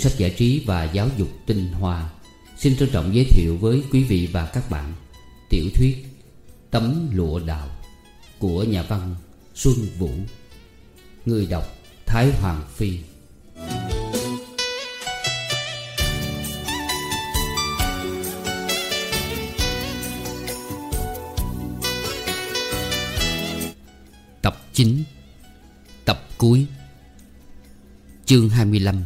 sách giải trí và giáo dục tinh hoa. Xin trân trọng giới thiệu với quý vị và các bạn Tiểu thuyết Tấm lụa đào Của nhà văn Xuân Vũ, Người đọc Thái Hoàng Phi. Tập 9 Tập cuối, Chương 25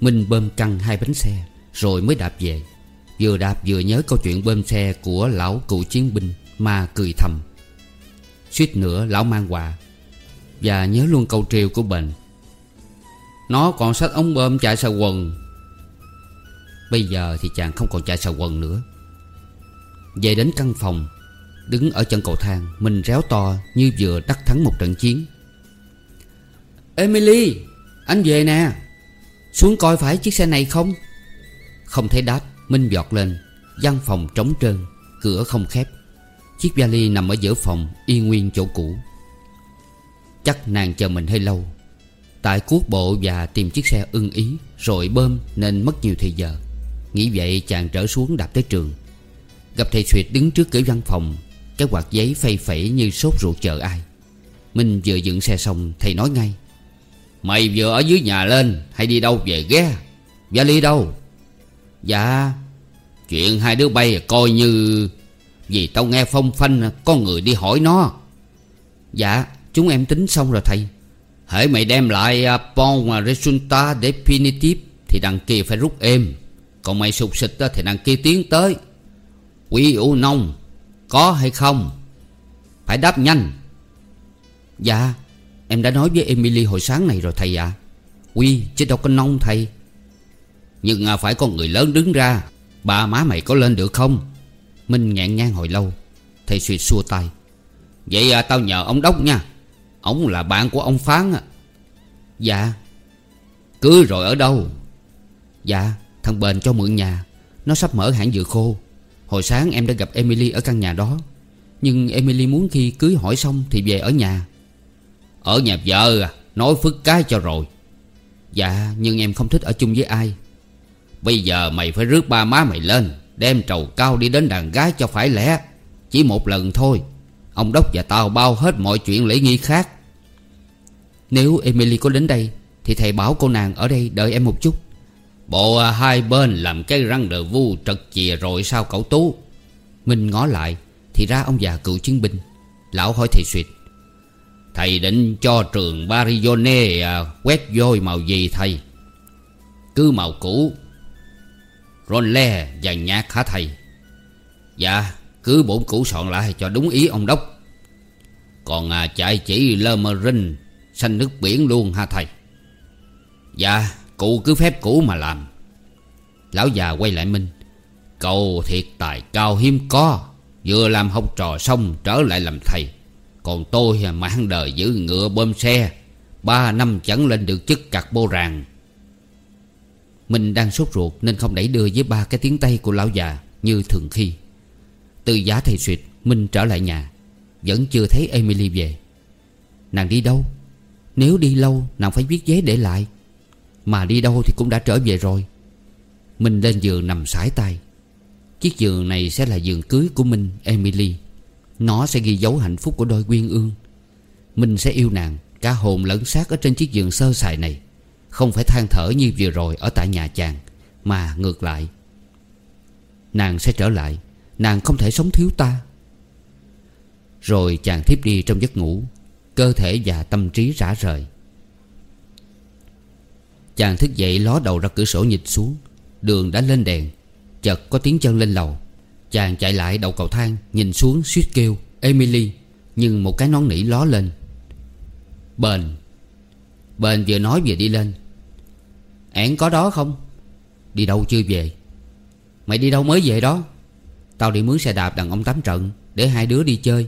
Minh bơm căng hai bánh xe, Rồi mới đạp về. Vừa đạp vừa nhớ câu chuyện bơm xe Của lão cựu chiến binh Mà cười thầm. Suýt nữa lão mang quà Và nhớ luôn câu trêu của bệnh. Nó còn sách ống bơm chạy xà quần. Bây giờ thì chàng không còn chạy xà quần nữa. Về đến căn phòng, Đứng ở chân cầu thang, Mình réo to như vừa đắc thắng một trận chiến. Emily, Anh về nè. Xuống coi phải chiếc xe này không? Không thấy đáp, Minh giọt lên. Văn phòng trống trơn, Cửa không khép. Chiếc vali nằm ở giữa phòng, y nguyên chỗ cũ. Chắc nàng chờ mình hơi lâu. Tại cuốc bộ và tìm chiếc xe ưng ý, Rồi bơm nên mất nhiều thời giờ. Nghĩ vậy chàng trở xuống đạp tới trường. Gặp thầy Xuyệt đứng trước cửa văn phòng, Cái quạt giấy phay phẩy như sốt ruột chờ ai. Minh vừa dựng xe xong, Thầy nói ngay. Mày vừa ở dưới nhà lên Hay đi đâu về ghé? Vali đâu? Dạ. Chuyện hai đứa bay coi như Vì tao nghe phong phanh Có người đi hỏi nó. Dạ chúng em tính xong rồi thầy. Hãy mày đem lại uh, Bon Resulta Definitive Thì đằng kia phải rút êm. Còn mày sụp xịt thì đằng kia tiến tới. Quy ủ nông Có hay không? Phải đáp nhanh. Dạ Em đã nói với Emily hồi sáng này rồi thầy ạ. À. Quy chứ đâu có nông thầy. Nhưng à, phải có người lớn đứng ra. Ba má mày có lên được không? Minh nhẹn ngang hồi lâu. Thầy suy xua tay. Vậy à, tao nhờ ông Đốc nha. Ông là bạn của ông Phán à. Dạ. Cứ rồi ở đâu? Dạ thằng Bền cho mượn nhà. Nó sắp mở hãng dừa khô. Hồi sáng em đã gặp Emily ở căn nhà đó. Nhưng Emily muốn khi cưới hỏi xong Thì về ở nhà ở nhà vợ à Nói phức cái cho rồi. Dạ nhưng em không thích ở chung với ai. Bây giờ mày phải rước ba má mày lên, Đem trầu cao đi đến đàn gái cho phải lẽ. Chỉ một lần thôi. Ông Đốc và tao bao hết mọi chuyện lễ nghi khác. Nếu Emily có đến đây, Thì thầy bảo cô nàng ở đây đợi em một chút. Bộ à, hai bên làm cái răng đờ vu trật chìa rồi sao cậu Tú? Minh ngó lại, Thì ra ông già cựu chiến binh. Lão hỏi thầy Suyệt Thầy định cho trường Barione à, quét vôi màu gì thầy? Cứ màu cũ Ron le và nhạc hả thầy? Dạ cứ bổn cũ soạn lại cho đúng ý ông Đốc Còn à, chạy chỉ lơ mơ rinh Xanh nước biển luôn hả thầy? Dạ cụ cứ phép cũ mà làm Lão già quay lại Minh Cậu thiệt tài cao hiếm có Vừa làm học trò xong trở lại làm thầy còn tôi mang đời giữ ngựa bơm xe. Ba năm chẳng lên được chức cặt bô ràng. Mình đang sốt ruột Nên không đẩy đưa với ba cái tiếng tay của lão già Như thường khi. Từ giá thầy suyệt Minh trở lại nhà. Vẫn chưa thấy Emily về. Nàng đi đâu? Nếu đi lâu, nàng phải viết giấy để lại. Mà đi đâu thì cũng đã trở về rồi. Minh lên giường nằm sải tay. Chiếc giường này sẽ là giường cưới của Minh, Emily nó sẽ ghi dấu hạnh phúc của đôi quyên ương. Mình sẽ yêu nàng, Cả hồn lẫn xác ở trên chiếc giường sơ sài này. Không phải than thở như vừa rồi Ở tại nhà chàng, Mà ngược lại. Nàng sẽ trở lại, Nàng không thể sống thiếu ta. Rồi chàng thiếp đi trong giấc ngủ, Cơ thể và tâm trí rã rời. Chàng thức dậy ló đầu ra cửa sổ nhìn xuống, Đường đã lên đèn, Chợt có tiếng chân lên lầu. Chàng chạy lại đầu cầu thang, Nhìn xuống, suýt kêu, Emily! Nhưng một cái nón nỉ ló lên. Bền. Bền vừa nói vừa đi lên. Ản có đó không? Đi đâu chưa về? Mày đi đâu mới về đó? Tao đi mướn xe đạp đằng ông Tám Trận Để hai đứa đi chơi.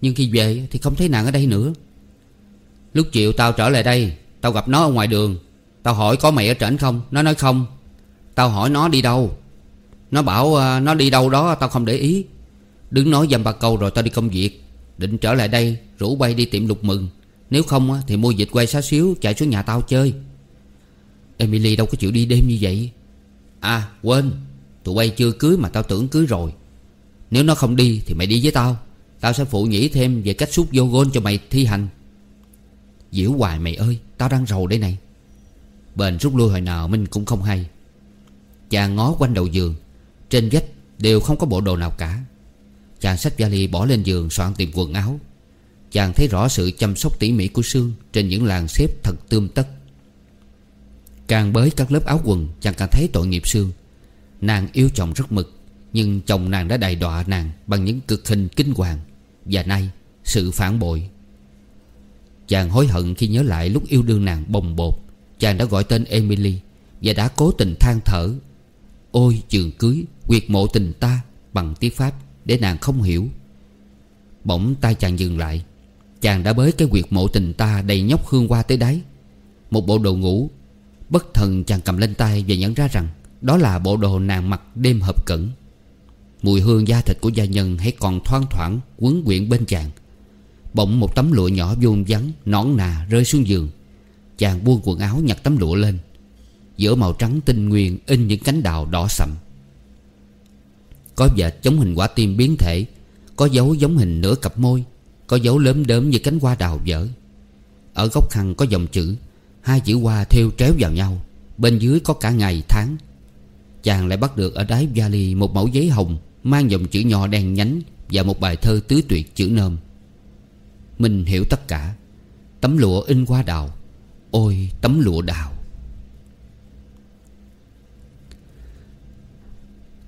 Nhưng khi về thì không thấy nàng ở đây nữa. Lúc chiều tao trở lại đây, Tao gặp nó ở ngoài đường. Tao hỏi có mày ở trển không? Nó nói không. Tao hỏi nó đi đâu? Nó bảo à, nó đi đâu đó, tao không để ý. Đứng nói dầm ba câu rồi tao đi công việc. Định trở lại đây, Rủ bay đi tiệm lục mừng. Nếu không thì mua dịch quay xá xíu, Chạy xuống nhà tao chơi. Emily đâu có chịu đi đêm như vậy. À quên, Tụi bay chưa cưới mà tao tưởng cưới rồi. Nếu nó không đi thì mày đi với tao. Tao sẽ phụ nhĩ thêm về cách sút vô gôn cho mày thi hành. Diễu hoài mày ơi, Tao đang rầu đây này. Bền rút lui hồi nào Minh cũng không hay. Chàng ngó quanh đầu giường. Trên vách đều không có bộ đồ nào cả. Chàng xách vali bỏ lên giường soạn tìm quần áo. Chàng thấy rõ sự chăm sóc tỉ mỉ của Sương Trên những làn xếp thật tươm tất. Càng bới các lớp áo quần, Chàng càng thấy tội nghiệp Sương. Nàng yêu chồng rất mực, Nhưng chồng nàng đã đầy đọa nàng Bằng những cực hình kinh hoàng Và nay sự phản bội. Chàng hối hận khi nhớ lại lúc yêu đương nàng bồng bột, Chàng đã gọi tên Emily Và đã cố tình than thở, Ôi trường cưới Quyệt mộ tình ta Bằng tiếng Pháp Để nàng không hiểu. Bỗng tay chàng dừng lại. Chàng đã bới cái quyệt mộ tình ta Đầy nhóc hương hoa tới đáy. Một bộ đồ ngủ. Bất thần chàng cầm lên tay Và nhận ra rằng Đó là bộ đồ nàng mặc đêm hợp cẩn. Mùi hương da thịt của gia nhân Hãy còn thoang thoảng quấn quyện bên chàng. Bỗng một tấm lụa nhỏ vuông vắn, Nõn nà rơi xuống giường. Chàng buông quần áo nhặt tấm lụa lên. Giữa màu trắng tinh nguyên In những cánh đào đỏ sậm. Có vệt giống hình quả tim biến thể, Có dấu giống hình nửa cặp môi, Có dấu lớn đớm như cánh hoa đào dở. Ở góc khăn có dòng chữ, Hai chữ hoa theo tréo vào nhau, Bên dưới có cả ngày tháng. Chàng lại bắt được ở đáy vali Một mẫu giấy hồng Mang dòng chữ nhỏ đen nhánh Và một bài thơ tứ tuyệt chữ nôm. Mình hiểu tất cả, Tấm lụa in hoa đào, Ôi tấm lụa đào.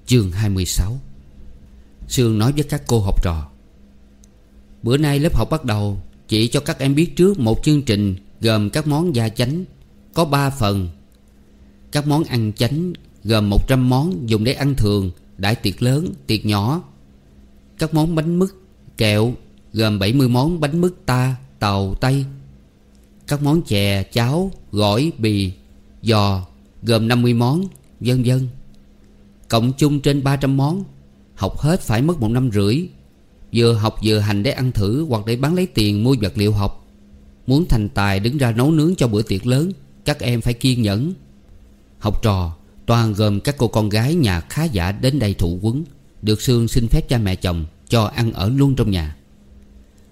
Chương 26 Sương nói với các cô học trò. Bữa nay lớp học bắt đầu Chị cho các em biết trước một chương trình Gồm các món gia chánh Có 3 phần. Các món ăn chánh Gồm 100 món dùng để ăn thường Đại tiệc lớn, tiệc nhỏ. Các món bánh mứt, kẹo Gồm 70 món bánh mứt ta, tàu, tây. Các món chè, cháo, gỏi, bì, giò Gồm 50 món, vân vân. Cộng chung trên 300 món. Học hết phải mất một năm rưỡi. Vừa học vừa hành để ăn thử Hoặc để bán lấy tiền mua vật liệu học. Muốn thành tài đứng ra nấu nướng cho bữa tiệc lớn, Các em phải kiên nhẫn. Học trò Toàn gồm các cô con gái nhà khá giả đến đây thụ quấn. Được Sương xin phép cha mẹ chồng Cho ăn ở luôn trong nhà.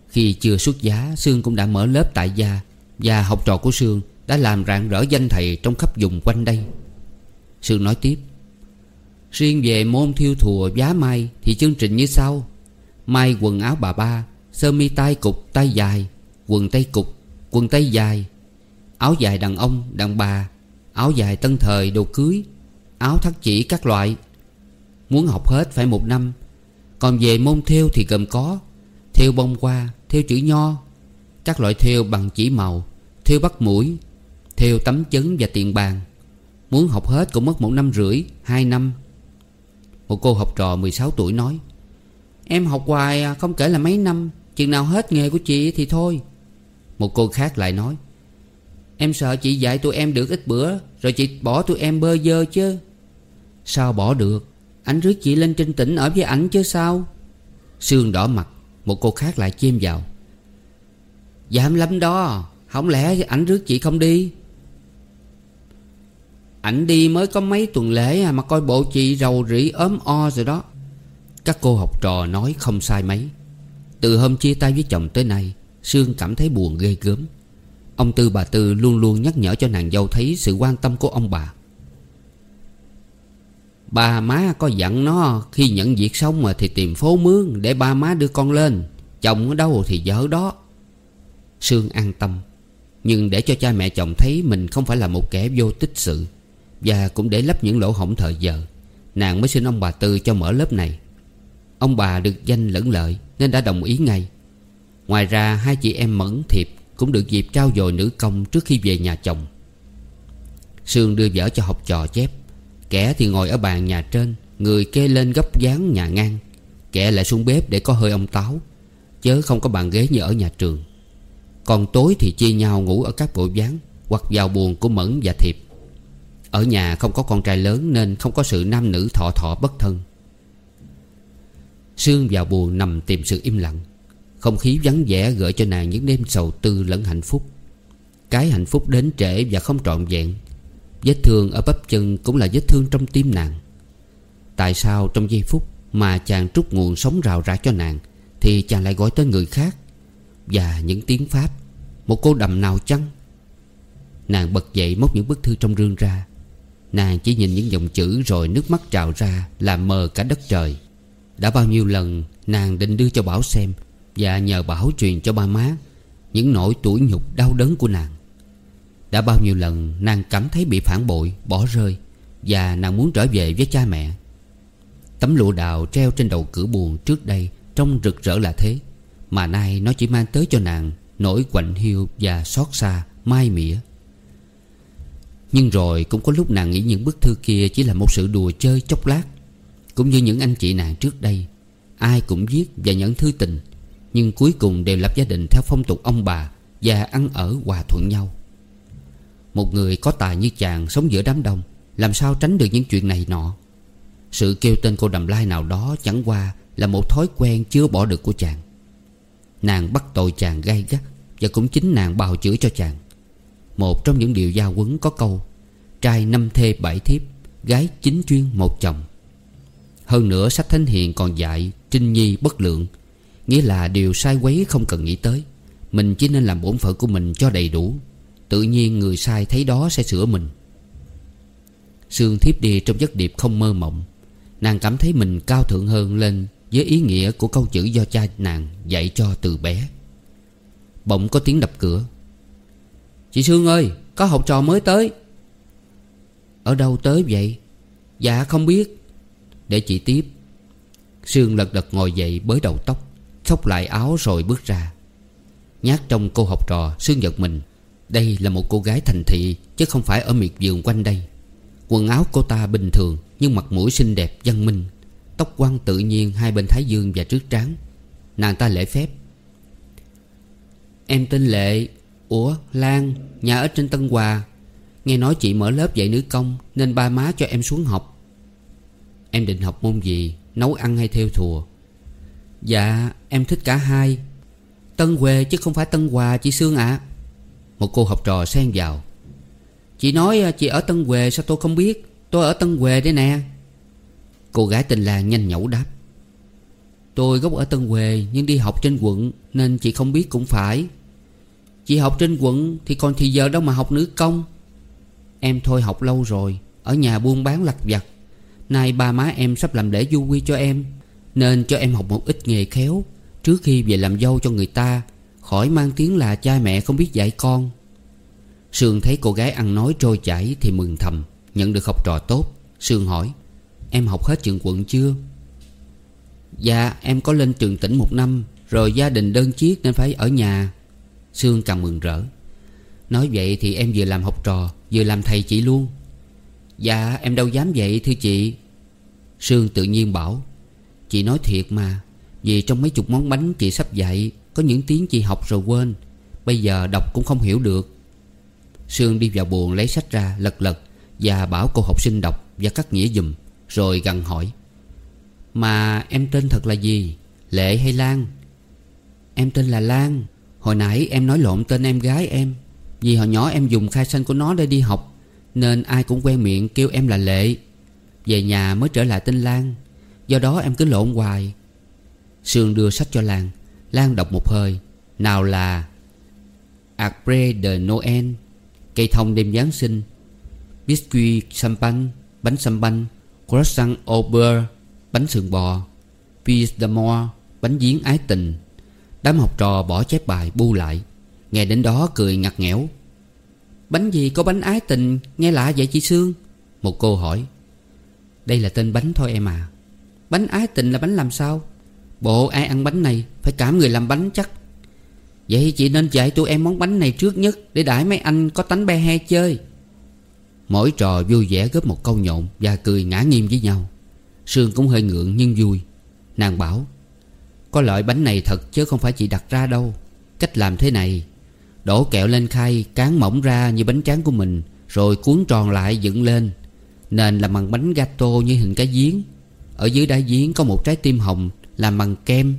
Khi chưa xuất giá, Sương cũng đã mở lớp tại gia Và học trò của Sương Đã làm rạng rỡ danh thầy trong khắp vùng quanh đây. Sương nói tiếp Riêng về môn thiêu thùa giá may Thì chương trình như sau. May quần áo bà ba, Sơ mi tay cục tay dài, Quần tay cục, Quần tay dài. Áo dài đàn ông, đàn bà, Áo dài tân thời, đồ cưới, Áo thắt chỉ các loại. Muốn học hết phải một năm. Còn về môn thêu thì gồm có Thêu bông hoa, thêu chữ nho. Các loại thêu bằng chỉ màu, Thêu bắt mũi, Thêu tấm chấn và tiền bàn. Muốn học hết cũng mất một năm rưỡi, Hai năm. Một cô học trò 16 tuổi nói, Em học hoài à, không kể là mấy năm, Chừng nào hết nghề của chị thì thôi. Một cô khác lại nói, Em sợ chị dạy tụi em được ít bữa, Rồi chị bỏ tụi em bơ dơ chứ. Sao bỏ được? Anh rước chị lên trên tỉnh ở với ảnh chứ sao? Sương đỏ mặt, Một cô khác lại chêm vào, Dám lắm đó Không lẽ ảnh rước chị không đi? Ảnh đi mới có mấy tuần lễ à Mà coi bộ chị rầu rĩ ốm o rồi đó. Các cô học trò nói không sai mấy. Từ hôm chia tay với chồng tới nay, Sương cảm thấy buồn ghê gớm. Ông Tư bà Tư luôn luôn nhắc nhở cho nàng dâu thấy sự quan tâm của ông bà. Ba má có dặn nó, khi nhận việc xong mà thì tìm phố mướn để ba má đưa con lên. Chồng ở đâu thì vợ đó. Sương an tâm, Nhưng để cho cha mẹ chồng thấy mình không phải là một kẻ vô tích sự. Và cũng để lấp những lỗ hổng thời giờ. Nàng mới xin ông bà Tư cho mở lớp này. Ông bà được danh lẫn lợi, Nên đã đồng ý ngay. Ngoài ra, hai chị em Mẫn Thiệp Cũng được dịp trao dồi nữ công trước khi về nhà chồng. Sương đưa vợ cho học trò chép. Kẻ thì ngồi ở bàn nhà trên, Người kê lên gấp dáng nhà ngang. Kẻ lại xuống bếp để có hơi ông táo, Chớ không có bàn ghế như ở nhà trường. Còn tối thì chia nhau ngủ ở các bộ dáng, Hoặc vào buồn của Mẫn và Thiệp. Ở nhà không có con trai lớn Nên không có sự nam nữ thọ thọ bất thân. Sương vào buồn nằm tìm sự im lặng. Không khí vắng vẻ gợi cho nàng những đêm sầu tư lẫn hạnh phúc. Cái hạnh phúc đến trễ và không trọn vẹn. Vết thương ở bắp chân cũng là vết thương trong tim nàng. Tại sao trong giây phút Mà chàng trút nguồn sống rào rã cho nàng, Thì chàng lại gọi tới người khác? Và những tiếng Pháp, Một cô đầm nào chăng? Nàng bật dậy móc những bức thư trong rương ra. Nàng chỉ nhìn những dòng chữ Rồi nước mắt trào ra Làm mờ cả đất trời. Đã bao nhiêu lần nàng định đưa cho Bảo xem Và nhờ Bảo truyền cho ba má Những nỗi tủi nhục đau đớn của nàng. Đã bao nhiêu lần nàng cảm thấy bị phản bội, Bỏ rơi Và nàng muốn trở về với cha mẹ. Tấm lụa đào treo trên đầu cửa buồn trước đây Trông rực rỡ là thế, Mà nay nó chỉ mang tới cho nàng Nỗi quạnh hiu và xót xa, Mai mỉa. Nhưng rồi cũng có lúc nàng nghĩ những bức thư kia Chỉ là một sự đùa chơi chốc lát. Cũng như những anh chị nàng trước đây, Ai cũng viết và nhận thư tình, Nhưng cuối cùng đều lập gia đình theo phong tục ông bà Và ăn ở hòa thuận nhau. Một người có tài như chàng sống giữa đám đông, Làm sao tránh được những chuyện này nọ? Sự kêu tên cô đầm lai nào đó chẳng qua Là một thói quen chưa bỏ được của chàng. Nàng bắt tội chàng gay gắt Và cũng chính nàng bào chữa cho chàng. Một trong những điều gia quấn có câu, Trai năm thê bảy thiếp, Gái chính chuyên một chồng. Hơn nữa, sách thánh hiền còn dạy Trinh nhi bất lượng, Nghĩa là điều sai quấy không cần nghĩ tới. Mình chỉ nên làm bổn phận của mình cho đầy đủ, Tự nhiên người sai thấy đó sẽ sửa mình. Sương thiếp đi trong giấc điệp không mơ mộng, Nàng cảm thấy mình cao thượng hơn lên Với ý nghĩa của câu chữ do cha nàng dạy cho từ bé. Bỗng có tiếng đập cửa. Chị Sương ơi, Có học trò mới tới. Ở đâu tới vậy? Dạ không biết. Để chị tiếp. Sương lật đật ngồi dậy bới đầu tóc thóc lại áo rồi bước ra. Nhát trong cô học trò, Sương giật mình. Đây là một cô gái thành thị, Chứ không phải ở miệt vườn quanh đây. Quần áo cô ta bình thường, Nhưng mặt mũi xinh đẹp, văn minh. Tóc quăng tự nhiên hai bên thái dương và trước trán. Nàng ta lễ phép. Em tên Lệ. Ủa, Lan, Nhà ở trên Tân Hòa. Nghe nói chị mở lớp dạy nữ công, Nên ba má cho em xuống học. Em định học môn gì, Nấu ăn hay theo thùa? Dạ em thích cả hai. Tân Huệ chứ không phải Tân Hòa, chị Sương ạ. Một cô học trò xen vào. Chị nói à, chị ở Tân Huệ sao tôi không biết? Tôi ở Tân Huệ đấy nè. Cô gái tên là nhanh nhẩu đáp. Tôi gốc ở Tân Huệ Nhưng đi học trên quận, Nên chị không biết cũng phải. Chị học trên quận Thì còn thì giờ đâu mà học nữ công. Em thôi học lâu rồi, Ở nhà buôn bán lặt vặt. Nay ba má em sắp làm lễ du quy cho em, Nên cho em học một ít nghề khéo. Trước khi về làm dâu cho người ta, Khỏi mang tiếng là cha mẹ không biết dạy con. Sương thấy cô gái ăn nói trôi chảy Thì mừng thầm, Nhận được học trò tốt. Sương hỏi, Em học hết trường quận chưa? Dạ em có lên trường tỉnh một năm, Rồi gia đình đơn chiếc nên phải ở nhà. Sương càng mừng rỡ. Nói vậy thì em vừa làm học trò, Vừa làm thầy chị luôn. Dạ em đâu dám vậy, thưa chị. Sương tự nhiên bảo, Chị nói thiệt mà, Vì trong mấy chục món bánh chị sắp dạy, Có những tiếng chị học rồi quên, Bây giờ đọc cũng không hiểu được. Sương đi vào buồng lấy sách ra, lật lật Và bảo cô học sinh đọc và cắt nghĩa dùm Rồi gằn hỏi, Mà em tên thật là gì? Lệ hay Lan? Em tên là Lan. Hồi nãy em nói lộn tên em gái em. Vì hồi nhỏ em dùng khai sinh của nó để đi học, Nên ai cũng quen miệng kêu em là Lệ. Về nhà mới trở lại tên Lan. Do đó em cứ lộn hoài. Sương đưa sách cho Lan. Lan đọc một hơi. Nào là Après de Noël, Cây thông đêm Giáng sinh, Biscuit, champagne, Bánh champagne banh Croissant au beurre, Bánh sườn bò, Piece d'amour Bánh giếng ái tình. Đám học trò bỏ chép bài bu lại. Nghe đến đó cười ngặt nghẽo. Bánh gì có bánh ái tình? Nghe lạ vậy chị Sương? Một cô hỏi. Đây là tên bánh thôi em à. Bánh ái tình là bánh làm sao? Bộ ai ăn bánh này? Phải cảm người làm bánh chắc. Vậy chị nên dạy tụi em món bánh này trước nhất Để đãi mấy anh có tánh be he chơi. Mỗi trò vui vẻ góp một câu nhộn Và cười ngã nghiêm với nhau. Sương cũng hơi ngượng nhưng vui. Nàng bảo có loại bánh này thật chứ không phải chị đặt ra đâu. Cách làm thế này, Đổ kẹo lên khay, Cán mỏng ra như bánh tráng của mình, Rồi cuốn tròn lại dựng lên. Nền làm bằng bánh gato như hình cái giếng. Ở dưới đá giếng có một trái tim hồng Làm bằng kem.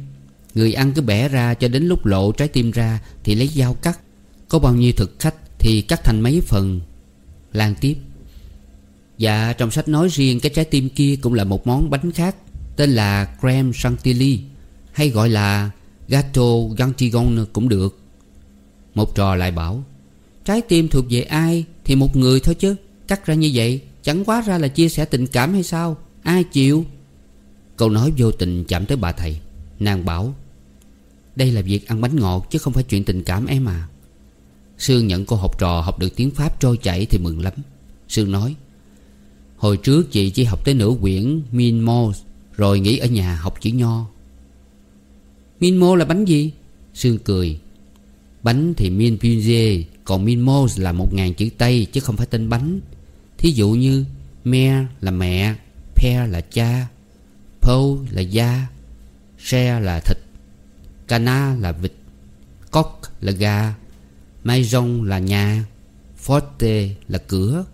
Người ăn cứ bẻ ra cho đến lúc lộ trái tim ra Thì lấy dao cắt. Có bao nhiêu thực khách thì cắt thành mấy phần. Lan tiếp. Dạ trong sách nói riêng cái trái tim kia cũng là một món bánh khác, Tên là creme chantilly. Hay gọi là gato gantigon cũng được. Một trò lại bảo, Trái tim thuộc về ai Thì một người thôi chứ, Cắt ra như vậy Chẳng quá ra là chia sẻ tình cảm hay sao? Ai chịu? Câu nói vô tình chạm tới bà thầy. Nàng bảo, Đây là việc ăn bánh ngọt chứ không phải chuyện tình cảm em à. Sương nhận cô học trò học được tiếng Pháp trôi chảy thì mừng lắm. Sương nói, Hồi trước chị chỉ học tới nửa quyển Minmo, Rồi nghỉ ở nhà học chữ nho. Minmo là bánh gì? Sương cười. Bánh thì Min pinje Còn Minmo là một ngàn chữ Tây chứ không phải tên bánh. Thí dụ như, Me là mẹ, Pe là cha Po là da Xe là thịt Cana là vịt Cock là gà Maison là nhà, Forte là cửa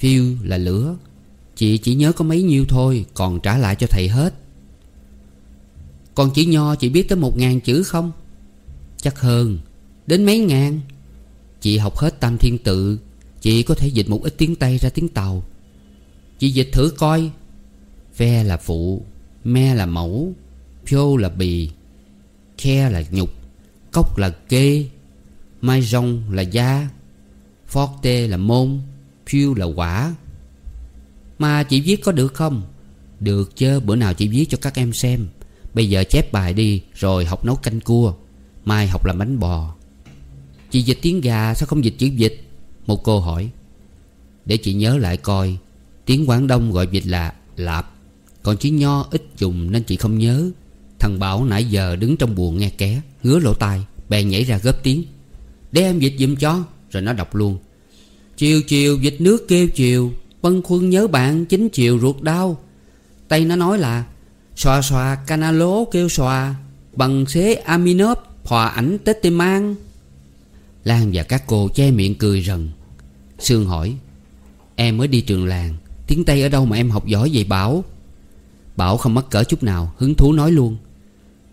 Fuel là lửa. Chị chỉ nhớ có mấy nhiêu thôi, Còn trả lại cho thầy hết. Còn chữ nho chị biết tới một ngàn chữ không? Chắc hơn. Đến mấy ngàn? Chị học hết tam thiên tự. Chị có thể dịch một ít tiếng Tây ra tiếng Tàu. Chị dịch thử coi. Ve là phụ, Me là mẫu Pio là bì, Khe là nhục, Cốc là kê, Mai rong là da, Forte là môn Pio là quả. Mà chị viết có được không? Được chứ, bữa nào chị viết cho các em xem. Bây giờ chép bài đi, Rồi học nấu canh cua. Mai học làm bánh bò. Chị dịch tiếng gà, sao không dịch chữ vịt Một cô hỏi. Để chị nhớ lại coi, Tiếng Quảng Đông gọi vịt là lạp. Còn chữ nho ít dùng nên chị không nhớ. Thằng Bảo nãy giờ đứng trong buồng nghe ké, Ngứa lỗ tai, Bèn nhảy ra góp tiếng. Để em dịch giùm cho. Rồi nó đọc luôn. Chiều chiều dịch nước kêu chiều Bân khuân nhớ bạn chính chiều ruột đau. Tay nó nói là Xòa xòa canalo kêu xòa Bằng xế aminop Hòa ảnh tết tê mang Lan và các cô che miệng cười rần. Sương hỏi Em mới đi trường làng Tiếng Tây ở đâu mà em học giỏi vậy Bảo? Bảo không mắc cỡ chút nào Hứng thú nói luôn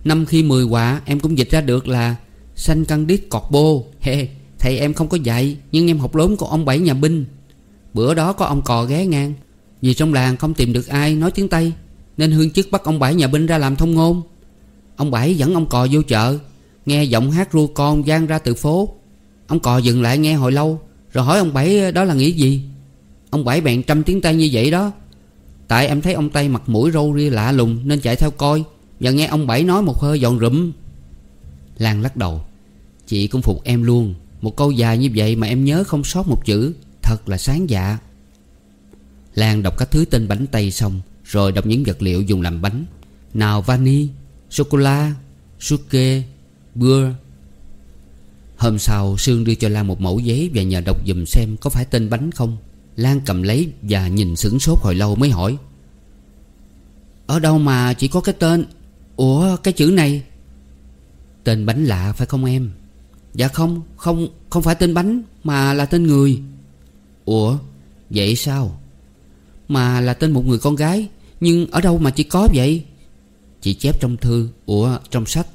Năm khi mười quả em cũng dịch ra được là Xanh căng đít cọt bô. He, Thầy em không có dạy Nhưng em học lớn của ông Bảy nhà binh. Bữa đó có ông cò ghé ngang Vì trong làng không tìm được ai nói tiếng Tây. Nên hương chức bắt ông Bảy nhà binh ra làm thông ngôn. Ông Bảy dẫn ông cò vô chợ, Nghe giọng hát ru con gian ra từ phố. Ông cò dừng lại nghe hồi lâu, Rồi hỏi ông Bảy, đó là nghĩa gì? Ông Bảy bèn trăm tiếng tay như vậy đó. Tại em thấy ông Tây mặt mũi râu ria lạ lùng Nên chạy theo coi, Và nghe ông Bảy nói một hơi giòn rụm. Lan lắc đầu, Chị cũng phục em luôn. Một câu dài như vậy mà em nhớ không sót một chữ, Thật là sáng dạ. Lan đọc các thứ tên bánh Tây xong rồi đọc những vật liệu dùng làm bánh. Nào vani, sô-cô-la, suke, bưa Hôm sau Sương đưa cho Lan một mẫu giấy Và nhờ đọc dùm xem có phải tên bánh không. Lan cầm lấy và nhìn sửng sốt hồi lâu mới hỏi. Ở đâu mà chỉ có cái tên? Ủa cái chữ này? Tên bánh lạ phải không em? Dạ không Không không phải tên bánh Mà là tên người. Ủa vậy sao? Mà là tên một người con gái. Nhưng ở đâu mà chỉ có vậy? Chị chép trong thư, Ủa, trong sách.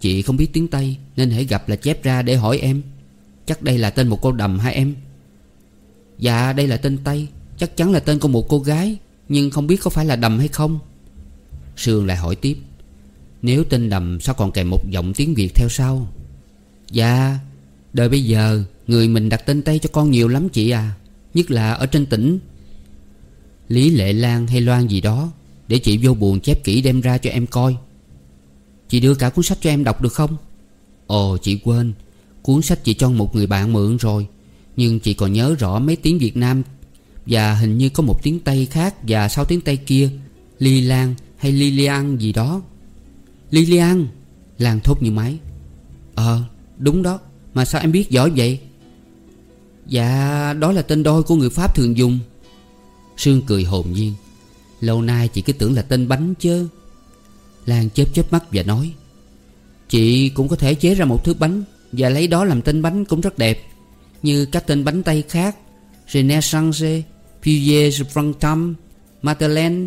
Chị không biết tiếng Tây, Nên hãy gặp là chép ra để hỏi em. Chắc đây là tên một cô đầm hả em? Dạ đây là tên Tây. Chắc chắn là tên của một cô gái, Nhưng không biết có phải là đầm hay không. Sương lại hỏi tiếp. Nếu tên đầm sao còn kèm một giọng tiếng Việt theo sau? Dạ Đời bây giờ, Người mình đặt tên Tây cho con nhiều lắm chị à. Nhất là ở trên tỉnh. Lý Lệ Lan hay Loan gì đó, Để chị vô buồn chép kỹ đem ra cho em coi. Chị đưa cả cuốn sách cho em đọc được không? Ồ, chị quên. Cuốn sách chị cho một người bạn mượn rồi, Nhưng chị còn nhớ rõ mấy tiếng Việt Nam, Và hình như có một tiếng Tây khác Và sau tiếng Tây kia Ly Lan hay Lilian gì đó. Lilian Lan thốt như máy. Ờ đúng đó, Mà sao em biết giỏi vậy? Dạ đó là tên đôi của người Pháp thường dùng. Sương cười hồn nhiên. Lâu nay chị cứ tưởng là tên bánh chứ Lan chớp chớp mắt và nói, Chị cũng có thể chế ra một thứ bánh Và lấy đó làm tên bánh cũng rất đẹp, Như các tên bánh Tây khác, Renaissance Puyer Frantam Madeleine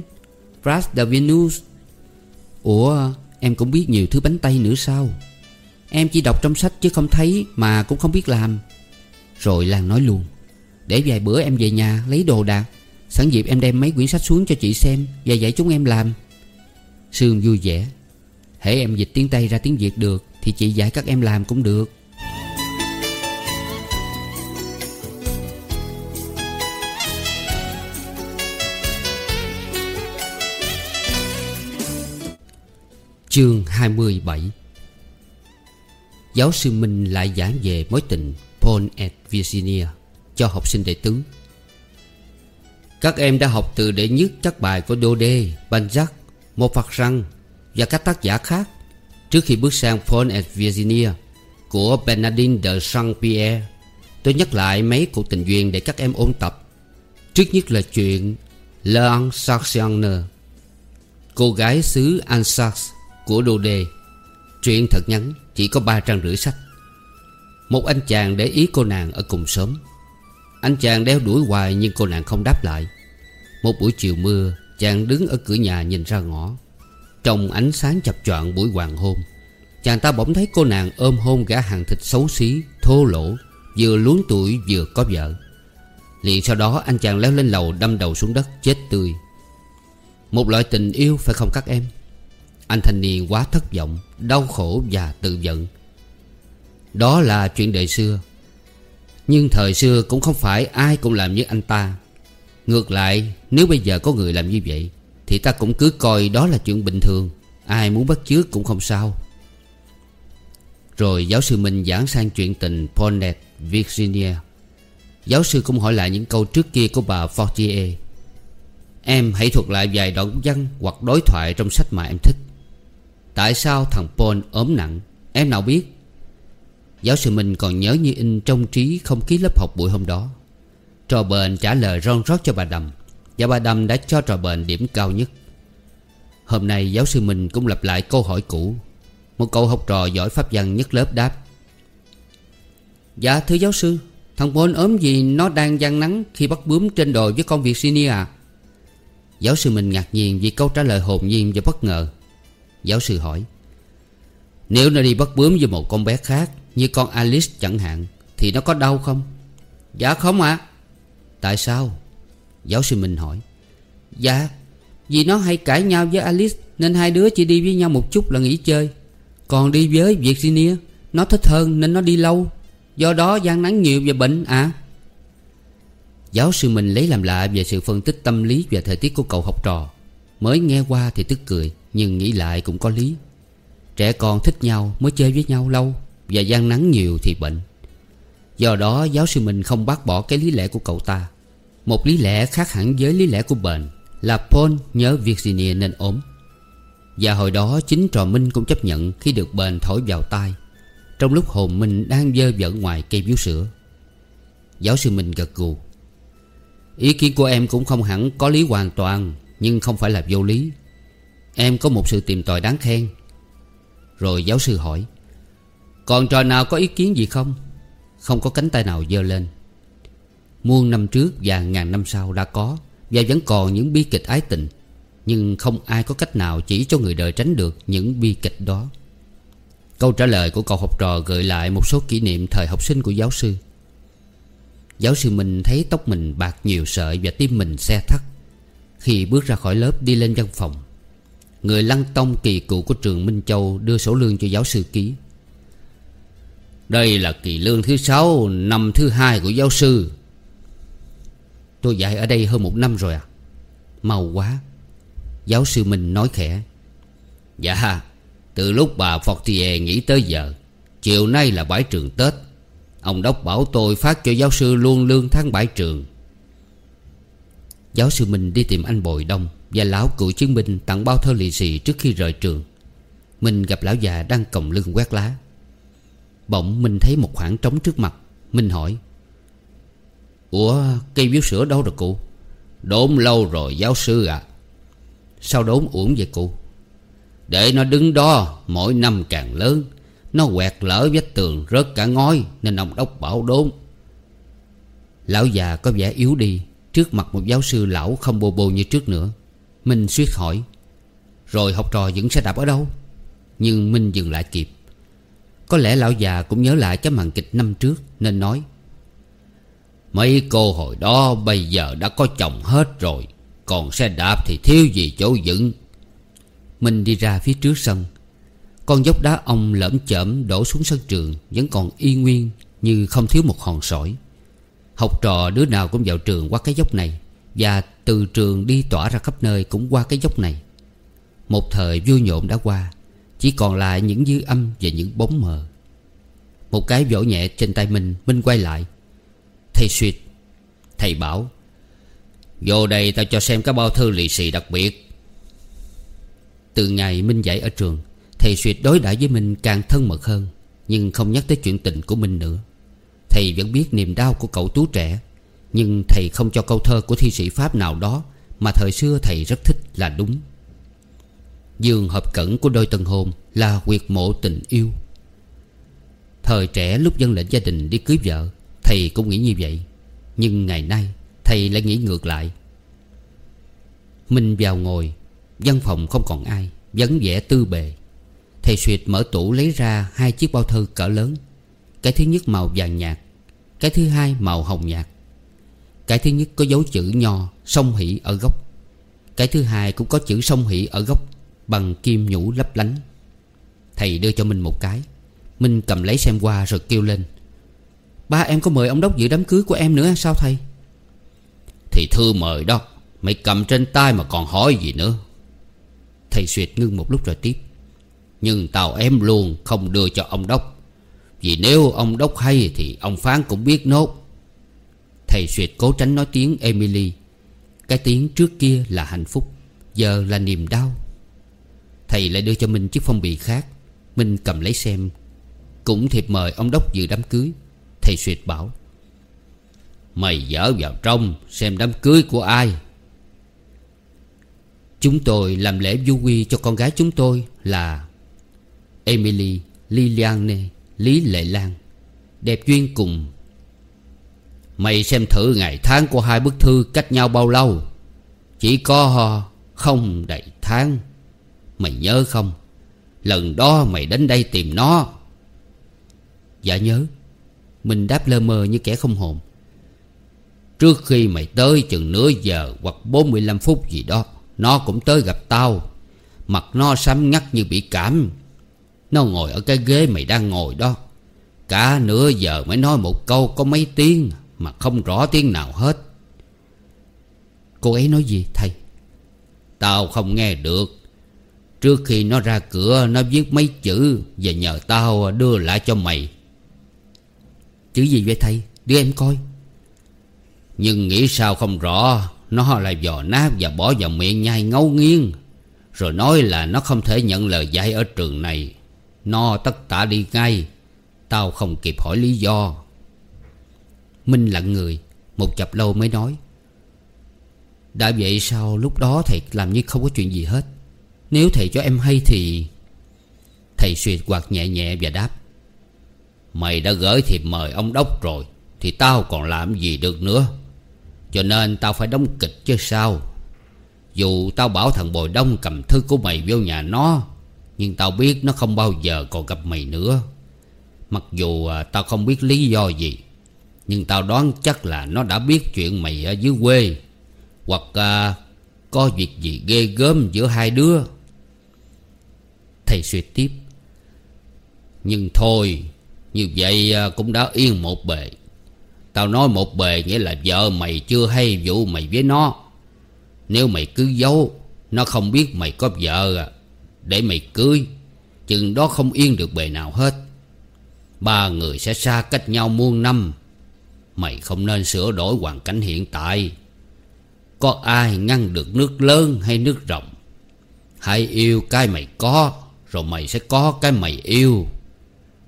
Bras de Venus. Ủa, em cũng biết nhiều thứ bánh Tây nữa sao? Em chỉ đọc trong sách chứ không thấy Mà cũng không biết làm. Rồi Lan nói luôn, Để vài bữa em về nhà lấy đồ đạc. Sẵn dịp em đem mấy quyển sách xuống cho chị xem Và dạy chúng em làm. Sương vui vẻ. Hễ em dịch tiếng Tây ra tiếng Việt được, Thì chị dạy các em làm cũng được. Chương 27 Giáo sư Minh lại giảng về mối tình Paul et Virginia Cho học sinh đệ tứ. Các em đã học từ đệ nhất các bài của Dode, Balzac, một phật răng Và các tác giả khác Trước khi bước sang Paul at Virginia Của Bernardine de Saint-Pierre. Tôi nhắc lại mấy cuộc tình duyên để các em ôn tập. Trước nhất là chuyện L'Ansarcienne Cô gái xứ Ansars của Đô Đê. Thật ngắn Chỉ có ba trang rưỡi sách. Một anh chàng để ý cô nàng ở cùng xóm. Anh chàng đeo đuổi hoài Nhưng cô nàng không đáp lại. Một buổi chiều mưa, Chàng đứng ở cửa nhà nhìn ra ngõ. Trong ánh sáng chập choạng buổi hoàng hôn, Chàng ta bỗng thấy cô nàng ôm hôn gã hàng thịt xấu xí, Thô lỗ, Vừa luống tuổi vừa có vợ. Liền sau đó anh chàng leo lên lầu đâm đầu xuống đất, chết tươi. Một loại tình yêu, phải không các em? Anh thanh niên quá thất vọng, Đau khổ và tự giận. Đó là chuyện đời xưa. Nhưng thời xưa cũng không phải ai cũng làm như anh ta. Ngược lại, nếu bây giờ có người làm như vậy, Thì ta cũng cứ coi đó là chuyện bình thường. Ai muốn bắt chước cũng không sao. Rồi giáo sư Minh giảng sang chuyện tình Ponet Virginia. Giáo sư cũng hỏi lại những câu trước kia của bà Fortier. Em hãy thuật lại vài đoạn văn hoặc đối thoại trong sách mà em thích. Tại sao thằng Paul ốm nặng? Em nào biết? Giáo sư Minh còn nhớ như in trong trí không khí lớp học buổi hôm đó. Trò bền trả lời ron rót cho bà Đầm, Và bà Đầm đã cho trò bền điểm cao nhất. Hôm nay giáo sư Minh cũng lặp lại câu hỏi cũ, Một cậu học trò giỏi pháp văn nhất lớp đáp. Dạ thưa giáo sư, Thằng Paul ốm gì nó đang gian nắng Khi bắt bướm trên đồi với con Virginia. À Giáo sư Minh ngạc nhiên vì câu trả lời hồn nhiên và bất ngờ. Giáo sư hỏi, Nếu nó đi bắt bướm với một con bé khác như con Alice chẳng hạn, Thì nó có đau không? Dạ không ạ. Tại sao? Giáo sư Minh hỏi. Dạ Vì nó hay cãi nhau với Alice, Nên hai đứa chỉ đi với nhau một chút là nghỉ chơi. Còn đi với Virginia, Nó thích hơn nên nó đi lâu. Do đó gian nắng nhiều và bệnh à Giáo sư Minh lấy làm lạ về sự phân tích tâm lý và thời tiết của cậu học trò. Mới nghe qua thì tức cười, Nhưng nghĩ lại cũng có lý. Trẻ con thích nhau, mới chơi với nhau lâu. Và gian nắng nhiều thì bệnh. Do đó, giáo sư mình không bác bỏ cái lý lẽ của cậu ta. Một lý lẽ khác hẳn với lý lẽ của bệnh Là Paul nhớ Virginia nên ốm. Và hồi đó, chính trò Minh cũng chấp nhận Khi được bền thổi vào tai. Trong lúc hồn Minh đang dơ vỡ ngoài cây biếu sữa. Giáo sư Minh gật gù. Ý kiến của em cũng không hẳn có lý hoàn toàn, Nhưng không phải là vô lý. Em có một sự tìm tòi đáng khen. Rồi giáo sư hỏi. Còn trò nào có ý kiến gì không? Không có cánh tay nào dơ lên. Muôn năm trước và ngàn năm sau đã có, Và vẫn còn những bi kịch ái tình. Nhưng không ai có cách nào chỉ cho người đời tránh được những bi kịch đó. Câu trả lời của cậu học trò gợi lại một số kỷ niệm thời học sinh của giáo sư. Giáo sư mình thấy tóc mình bạc nhiều sợi và tim mình xe thắt. Khi bước ra khỏi lớp đi lên văn phòng, Người lăng tông kỳ cựu của trường Minh Châu Đưa sổ lương cho giáo sư ký. Đây là kỳ lương thứ sáu, Năm thứ hai của giáo sư. Tôi dạy ở đây hơn một năm rồi à? Mau quá. Giáo sư Minh nói khẽ. Dạ Từ lúc bà Fortier nghỉ tới giờ, Chiều nay là bãi trường Tết. Ông Đốc bảo tôi phát cho giáo sư luôn lương tháng bãi trường. Giáo sư Minh đi tìm anh Bồi Đông Và lão cựu chiến binh tặng bao thơ lì xì trước khi rời trường. Minh gặp lão già đang còng lưng quét lá. Bỗng Minh thấy một khoảng trống trước mặt. Minh hỏi, Ủa, cây biếu sữa đâu rồi cụ? Đốn lâu rồi, giáo sư à Sao đốn uổng vậy cụ? Để nó đứng đó, Mỗi năm càng lớn. Nó quẹt lỡ vách tường rớt cả ngói, Nên ông đốc bảo đốn. Lão già có vẻ yếu đi, Trước mặt một giáo sư lão không bô bô như trước nữa. Minh suýt hỏi, Rồi học trò vẫn sẽ đạp ở đâu? Nhưng Minh dừng lại kịp. Có lẽ lão già cũng nhớ lại cái màn kịch năm trước, Nên nói, Mấy cô hồi đó bây giờ đã có chồng hết rồi, Còn xe đạp thì thiếu gì chỗ dựng. Minh đi ra phía trước sân. Con dốc đá ông lởm chởm đổ xuống sân trường, Vẫn còn y nguyên như không thiếu một hòn sỏi. Học trò đứa nào cũng vào trường qua cái dốc này, Và từ trường đi tỏa ra khắp nơi cũng qua cái dốc này. Một thời vui nhộn đã qua chỉ còn lại những dư âm và những bóng mờ. Một cái vỗ nhẹ trên tay mình, Minh quay lại. Thầy suyệt, Thầy bảo, Vô đây tao cho xem cái bao thư lì xì đặc biệt. Từ ngày Minh dạy ở trường, Thầy suyệt đối đãi với Minh càng thân mật hơn, Nhưng không nhắc tới chuyện tình của Minh nữa. Thầy vẫn biết niềm đau của cậu tú trẻ, Nhưng thầy không cho câu thơ của thi sĩ Pháp nào đó Mà thời xưa thầy rất thích là đúng dường hợp cẩn của đôi tân hôn Là quyệt mộ tình yêu. Thời trẻ lúc dân lệnh gia đình đi cưới vợ, Thầy cũng nghĩ như vậy. Nhưng ngày nay, Thầy lại nghĩ ngược lại. Minh vào ngồi, Văn phòng không còn ai Vẫn vẻ tư bề. Thầy suyệt mở tủ lấy ra hai chiếc bao thư cỡ lớn. Cái thứ nhất màu vàng nhạt, Cái thứ hai màu hồng nhạt. Cái thứ nhất có dấu chữ nho Sông hỷ ở góc Cái thứ hai cũng có chữ sông hỷ ở góc Bằng kim nhũ lấp lánh. Thầy đưa cho Minh một cái. Minh cầm lấy xem qua rồi kêu lên. Ba em có mời ông Đốc dự đám cưới của em nữa sao thầy? Thì thư mời đó, Mày cầm trên tay mà còn hỏi gì nữa? Thầy suyệt ngưng một lúc rồi tiếp. Nhưng tao em luôn không đưa cho ông Đốc. Vì nếu ông Đốc hay Thì ông Phán cũng biết nốt. Thầy suyệt cố tránh nói tiếng Emily. Cái tiếng trước kia là hạnh phúc, Giờ là niềm đau. Thầy lại đưa cho Minh chiếc phong bì khác. Minh cầm lấy xem. Cũng thiệp mời ông Đốc dự đám cưới. Thầy suyệt bảo, Mày dở vào trong Xem đám cưới của ai. Chúng tôi làm lễ du quy cho con gái chúng tôi là Emily Liliane, Lý Lệ Lan. Đẹp duyên cùng. Mày xem thử ngày tháng của hai bức thư cách nhau bao lâu. Chỉ có không đầy tháng. Mày nhớ không? Lần đó mày đến đây tìm nó. Dạ nhớ. Mình đáp lơ mơ như kẻ không hồn. Trước khi mày tới chừng nửa giờ hoặc 45 phút gì đó, Nó cũng tới gặp tao. Mặt nó sám ngắt như bị cảm. Nó ngồi ở cái ghế mày đang ngồi đó. Cả nửa giờ mới nói một câu có mấy tiếng Mà không rõ tiếng nào hết. Cô ấy nói gì, thầy? Tao không nghe được. Trước khi nó ra cửa, Nó viết mấy chữ Và nhờ tao đưa lại cho mày. Chữ gì vậy thầy? Đưa em coi. Nhưng nghĩ sao không rõ, Nó lại dò nát và bỏ vào miệng nhai ngấu nghiêng. Rồi nói là nó không thể nhận lời dạy ở trường này. Nó tất tả đi ngay. Tao không kịp hỏi lý do. Minh lặng người, Một chập lâu mới nói. Đã vậy sao lúc đó thầy làm như không có chuyện gì hết? Nếu thầy cho em hay thì Thầy suyệt quạt nhẹ nhẹ và đáp Mày đã gửi thiệp mời ông Đốc rồi Thì tao còn làm gì được nữa? Cho nên tao phải đóng kịch chứ sao? Dù tao bảo thằng Bồi Đông cầm thư của mày vô nhà nó Nhưng tao biết nó không bao giờ còn gặp mày nữa. Mặc dù à, tao không biết lý do gì Nhưng tao đoán chắc là nó đã biết chuyện mày ở dưới quê. Hoặc à, có việc gì ghê gớm giữa hai đứa. Thầy suyệt tiếp. Nhưng thôi, Như vậy à, cũng đã yên một bề. Tao nói một bề nghĩa là vợ mày chưa hay vụ mày với nó. Nếu mày cứ giấu, Nó không biết mày có vợ à. Để mày cưới, Chừng đó không yên được bề nào hết. Ba người sẽ xa cách nhau muôn năm. Mày không nên sửa đổi hoàn cảnh hiện tại. Có ai ngăn được nước lớn hay nước rộng? Hãy yêu cái mày có. Rồi mày sẽ có cái mày yêu.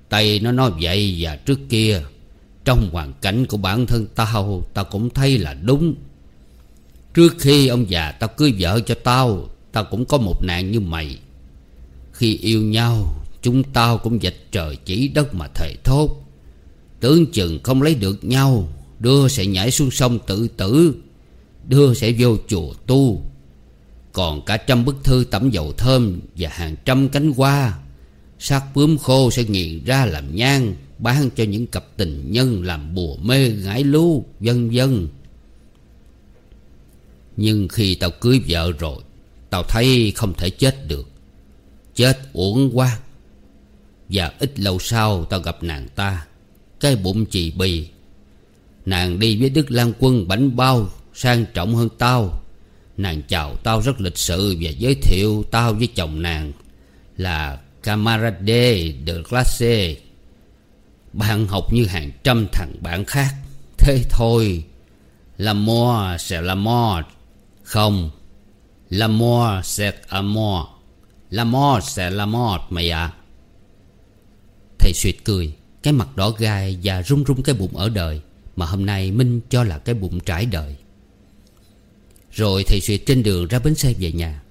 Tây nó nói vậy và trước kia, Trong hoàn cảnh của bản thân tao Tao cũng thấy là đúng. Trước khi ông già tao cưới vợ cho tao Tao cũng có một nạn như mày. Khi yêu nhau, Chúng tao cũng dạch trời chỉ đất mà thề thốt. Tưởng chừng không lấy được nhau, Đưa sẽ nhảy xuống sông tự tử, Đưa sẽ vô chùa tu. Còn cả trăm bức thư tẩm dầu thơm Và hàng trăm cánh hoa. Xác bướm khô sẽ nghiền ra làm nhang, Bán cho những cặp tình nhân làm bùa mê ngải lưu Vân vân. Nhưng khi tao cưới vợ rồi, Tao thấy không thể chết được. Chết uổng quá. Và ít lâu sau tao gặp nàng ta, Cái bụng chì bì. Nàng đi với Đức Lan Quân bánh bao, Sang trọng hơn tao. Nàng chào tao rất lịch sự Và giới thiệu tao với chồng nàng Là Camarade de classe Bạn học như hàng trăm thằng bạn khác. Thế thôi L'amour c'est l'amour Không L'amour c'est amour L'amour c'est l'amour mày ạ. Thầy suyệt cười, Cái mặt đỏ gai và rung rung cái bụng ở đời Mà hôm nay Minh cho là cái bụng trải đời. Rồi thầy suyệt trên đường ra bến xe về nhà.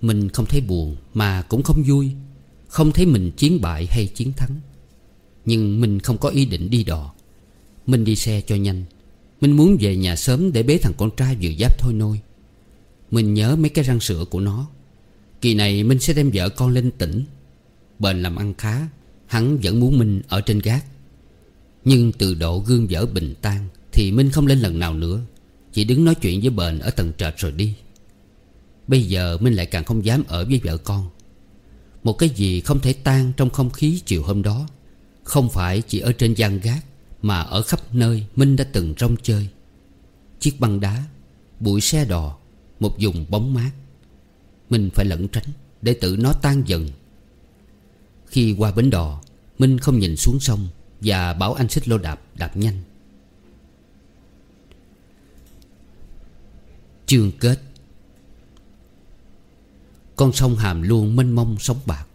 Mình không thấy buồn Mà cũng không vui, Không thấy mình chiến bại hay chiến thắng. Nhưng mình không có ý định đi đò. Mình đi xe cho nhanh. Mình muốn về nhà sớm để bế thằng con trai vừa giáp thôi nôi. Mình nhớ mấy cái răng sữa của nó. Kỳ này Minh sẽ đem vợ con lên tỉnh. Bền làm ăn khá, Hắn vẫn muốn Minh ở trên gác. Nhưng từ độ gương vỡ bình tan Thì Minh không lên lần nào nữa. Chỉ đứng nói chuyện với bền ở tầng trệt rồi đi. Bây giờ Minh lại càng không dám ở với vợ con. Một cái gì không thể tan trong không khí chiều hôm đó, Không phải chỉ ở trên gian gác, Mà ở khắp nơi Minh đã từng rong chơi. Chiếc băng đá, Bụi xe đò, Một vùng bóng mát. Minh phải lẩn tránh Để tự nó tan dần. Khi qua bến đò, Minh không nhìn xuống sông Và bảo anh xích lô đạp đạp nhanh. Chương kết. Con sông Hàm luôn mênh mông sóng bạc.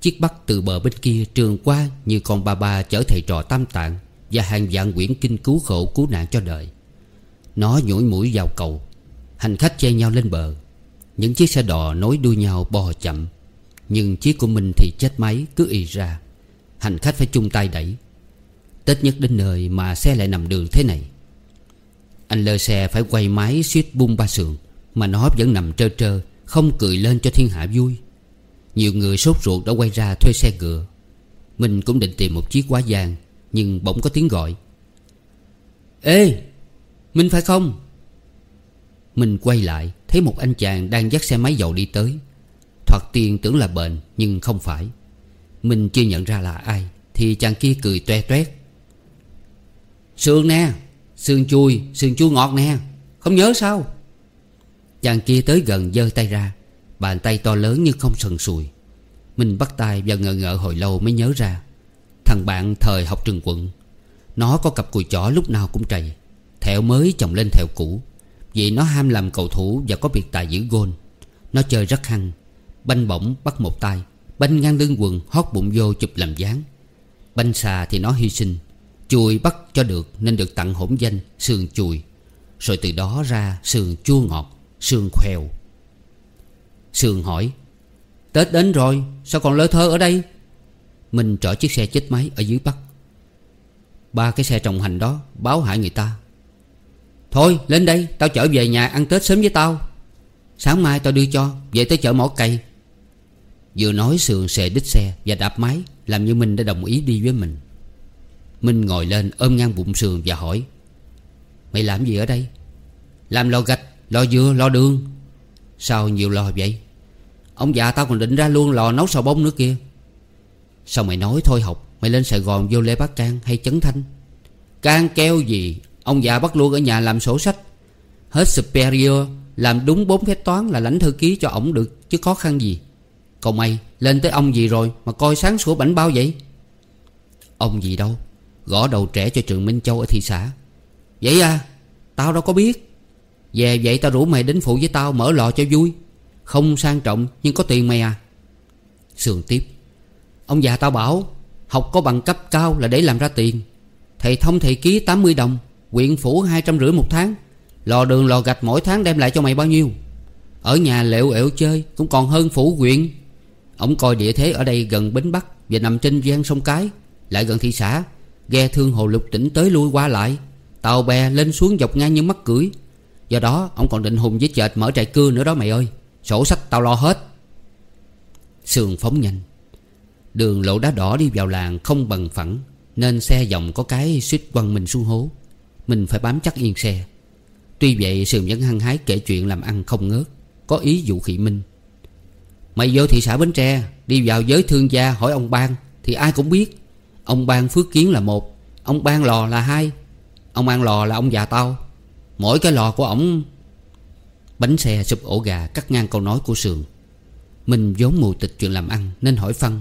Chiếc bắc từ bờ bên kia trường qua Như con ba ba chở thầy trò tam tạng Và hàng vạn quyển kinh cứu khổ cứu nạn cho đời. Nó nhủi mũi vào cầu. Hành khách che nhau lên bờ. Những chiếc xe đò nối đuôi nhau bò chậm. Nhưng chiếc của mình thì chết máy, cứ y ra. Hành khách phải chung tay đẩy. Tết nhất đến nơi mà xe lại nằm đường thế này. Anh lơ xe phải quay máy suýt bung ba sườn, Mà nó vẫn nằm trơ trơ, Không cười lên cho thiên hạ vui. Nhiều người sốt ruột đã quay ra thuê xe ngựa. Mình cũng định tìm một chiếc quá giang Nhưng bỗng có tiếng gọi. Ê mình phải không? Mình quay lại, Thấy một anh chàng đang dắt xe máy dầu đi tới. Thoạt tiên tưởng là bệnh Nhưng không phải. Mình chưa nhận ra là ai, Thì chàng kia cười toe toét. Sương nè! Sườn chui Sườn chua ngọt nè. Không nhớ sao? Chàng kia tới gần giơ tay ra. Bàn tay to lớn nhưng không sần sùi. Mình bắt tay và ngờ ngợ hồi lâu mới nhớ ra. Thằng bạn thời học trường quận. Nó có cặp cùi chỏ lúc nào cũng trầy. Thẹo mới chồng lên thẹo cũ. Vì nó ham làm cầu thủ và có biệt tài giữ gôn. Nó chơi rất hăng. Banh bổng bắt một tay. Banh ngang lưng quần hót bụng vô chụp làm dáng. Banh xà thì nó hy sinh. Chùi bắt cho được nên được tặng hỗn danh Sườn chùi. Rồi từ đó ra sườn chua ngọt Sườn khoèo Sườn hỏi, Tết đến rồi, sao còn lơ thơ ở đây? Mình trở chiếc xe chết máy ở dưới Bắc. Ba cái xe trọng hành đó báo hại người ta. Thôi, lên đây, Tao chở về nhà ăn Tết sớm với tao. Sáng mai tao đưa cho, Về tới chợ mỏ cây Vừa nói sườn xề đít xe Và đạp máy, Làm như mình đã đồng ý đi với mình. Minh ngồi lên ôm ngang bụng sườn và hỏi, Mày làm gì ở đây? Làm lò gạch, Lò dừa, Lò đường. Sao nhiều lò vậy? Ông già tao còn định ra luôn lò nấu xào bông nữa kìa. Sao mày nói thôi học, Mày lên Sài Gòn vô Lê Bát Cang hay Chấn Thanh? Can keo gì? Ông già bắt luôn ở nhà làm sổ sách. Hết superior, Làm đúng bốn phép toán là lãnh thư ký cho ổng được, Chứ khó khăn gì. Còn mày, lên tới ông gì rồi Mà coi sáng sủa bảnh bao vậy? Ông gì đâu Gõ đầu trẻ cho trường Minh Châu ở thị xã. Vậy à Tao đâu có biết. Về vậy tao rủ mày đến phụ với tao mở lò cho vui. Không sang trọng nhưng có tiền mày à. Sườn tiếp. Ông già tao bảo, Học có bằng cấp cao là để làm ra tiền. Thầy thông thầy ký 80 đồng, Quyện phủ hai trăm rưỡi một tháng. Lò đường lò gạch mỗi tháng đem lại cho mày bao nhiêu. Ở nhà lẹo ẻo chơi Cũng còn hơn phủ quyện. Ông coi địa thế ở đây gần Bến Bắc Và nằm trên gian sông Cái, Lại gần thị xã. Ghe thương hồ lục tỉnh tới lui qua lại. Tàu bè lên xuống dọc ngang như mắt cưỡi. Do đó, ông còn định hùng với chợt mở trại cưa nữa đó mày ơi. Sổ sách tao lo hết. Sườn phóng nhanh. Đường lộ đá đỏ đi vào làng không bằng phẳng, Nên xe dòng có cái suýt quăng mình xuống hố. Mình phải bám chắc yên xe. Tuy vậy, Sườn vẫn hăng hái kể chuyện làm ăn không ngớt, Có ý dụ khị Minh. Mày vô thị xã Bến Tre, Đi vào giới thương gia hỏi ông Ban, Thì ai cũng biết. Ông Ban Phước Kiến là một, Ông Ban Lò là hai, Ông ăn Lò là ông già tao. Mỗi cái lò của ổng, Bánh xe, sụp ổ gà, cắt ngang câu nói của Sườn. Mình vốn mù tịch chuyện làm ăn, Nên hỏi Phân.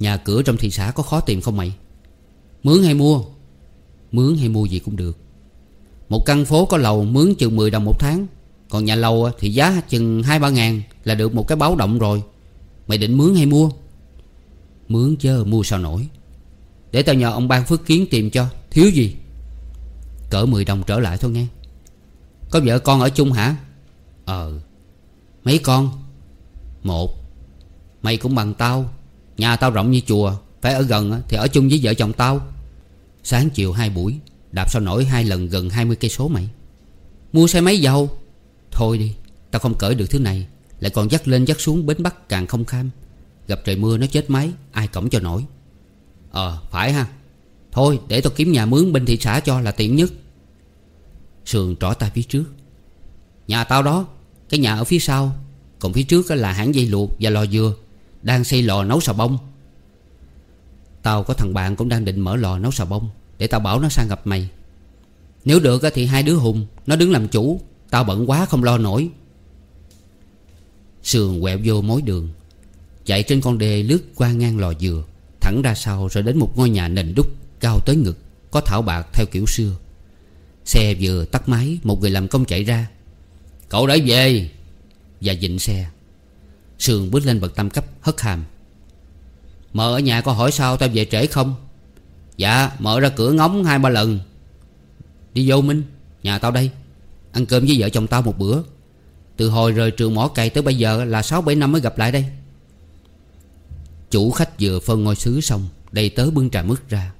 Nhà cửa trong thị xã có khó tìm không mày? Mướn hay mua? Mướn hay mua gì cũng được. Một căn phố có lầu mướn chừng 10 đồng một tháng. Còn nhà lầu thì giá chừng 2-3 ngàn Là được một cái báo động rồi. Mày định mướn hay mua? Mướn chứ mua sao nổi. Để tao nhờ ông ban phước kiến tìm cho. Thiếu gì? Cỡ 10 đồng trở lại thôi nghe. Có vợ con ở chung hả? Ờ. Mấy con? Một. Mày cũng bằng tao. Nhà tao rộng như chùa, Phải ở gần thì ở chung với vợ chồng tao. Sáng chiều hai buổi, Đạp sao nổi hai lần gần 20 cây số mày. Mua xe máy dầu Thôi đi, Tao không cởi được thứ này, Lại còn dắt lên dắt xuống bến Bắc càng không kham. Gặp trời mưa nó chết máy, Ai cổng cho nổi. Ờ phải ha. Thôi, để tôi kiếm nhà mướn bên thị xã cho là tiện nhất. Sườn trỏ tay phía trước. Nhà tao đó, Cái nhà ở phía sau. Còn phía trước là hãng dây luộc và lò dừa, Đang xây lò nấu xà bông. Tao có thằng bạn cũng đang định mở lò nấu xà bông, Để tao bảo nó sang gặp mày. Nếu được thì hai đứa hùng, Nó đứng làm chủ, Tao bận quá không lo nổi. Sườn quẹo vô mối đường. Chạy trên con đê lướt qua ngang lò dừa, Thẳng ra sau rồi đến một ngôi nhà nền đúc Cao tới ngực, Có thảo bạc theo kiểu xưa. Xe vừa tắt máy, Một người làm công chạy ra. Cậu đã về! Và dịnh xe. Sườn bước lên bậc tam cấp, hất hàm. Mợ ở nhà có hỏi sao tao về trễ không? Dạ mở ra cửa ngóng hai ba lần. Đi vô, Minh. Nhà tao đây. Ăn cơm với vợ chồng tao một bữa. Từ hồi rời trường mỏ cày tới bây giờ là 6-7 năm mới gặp lại đây. Chủ khách vừa phân ngôi sứ xong Đầy tớ bưng trà mứt ra.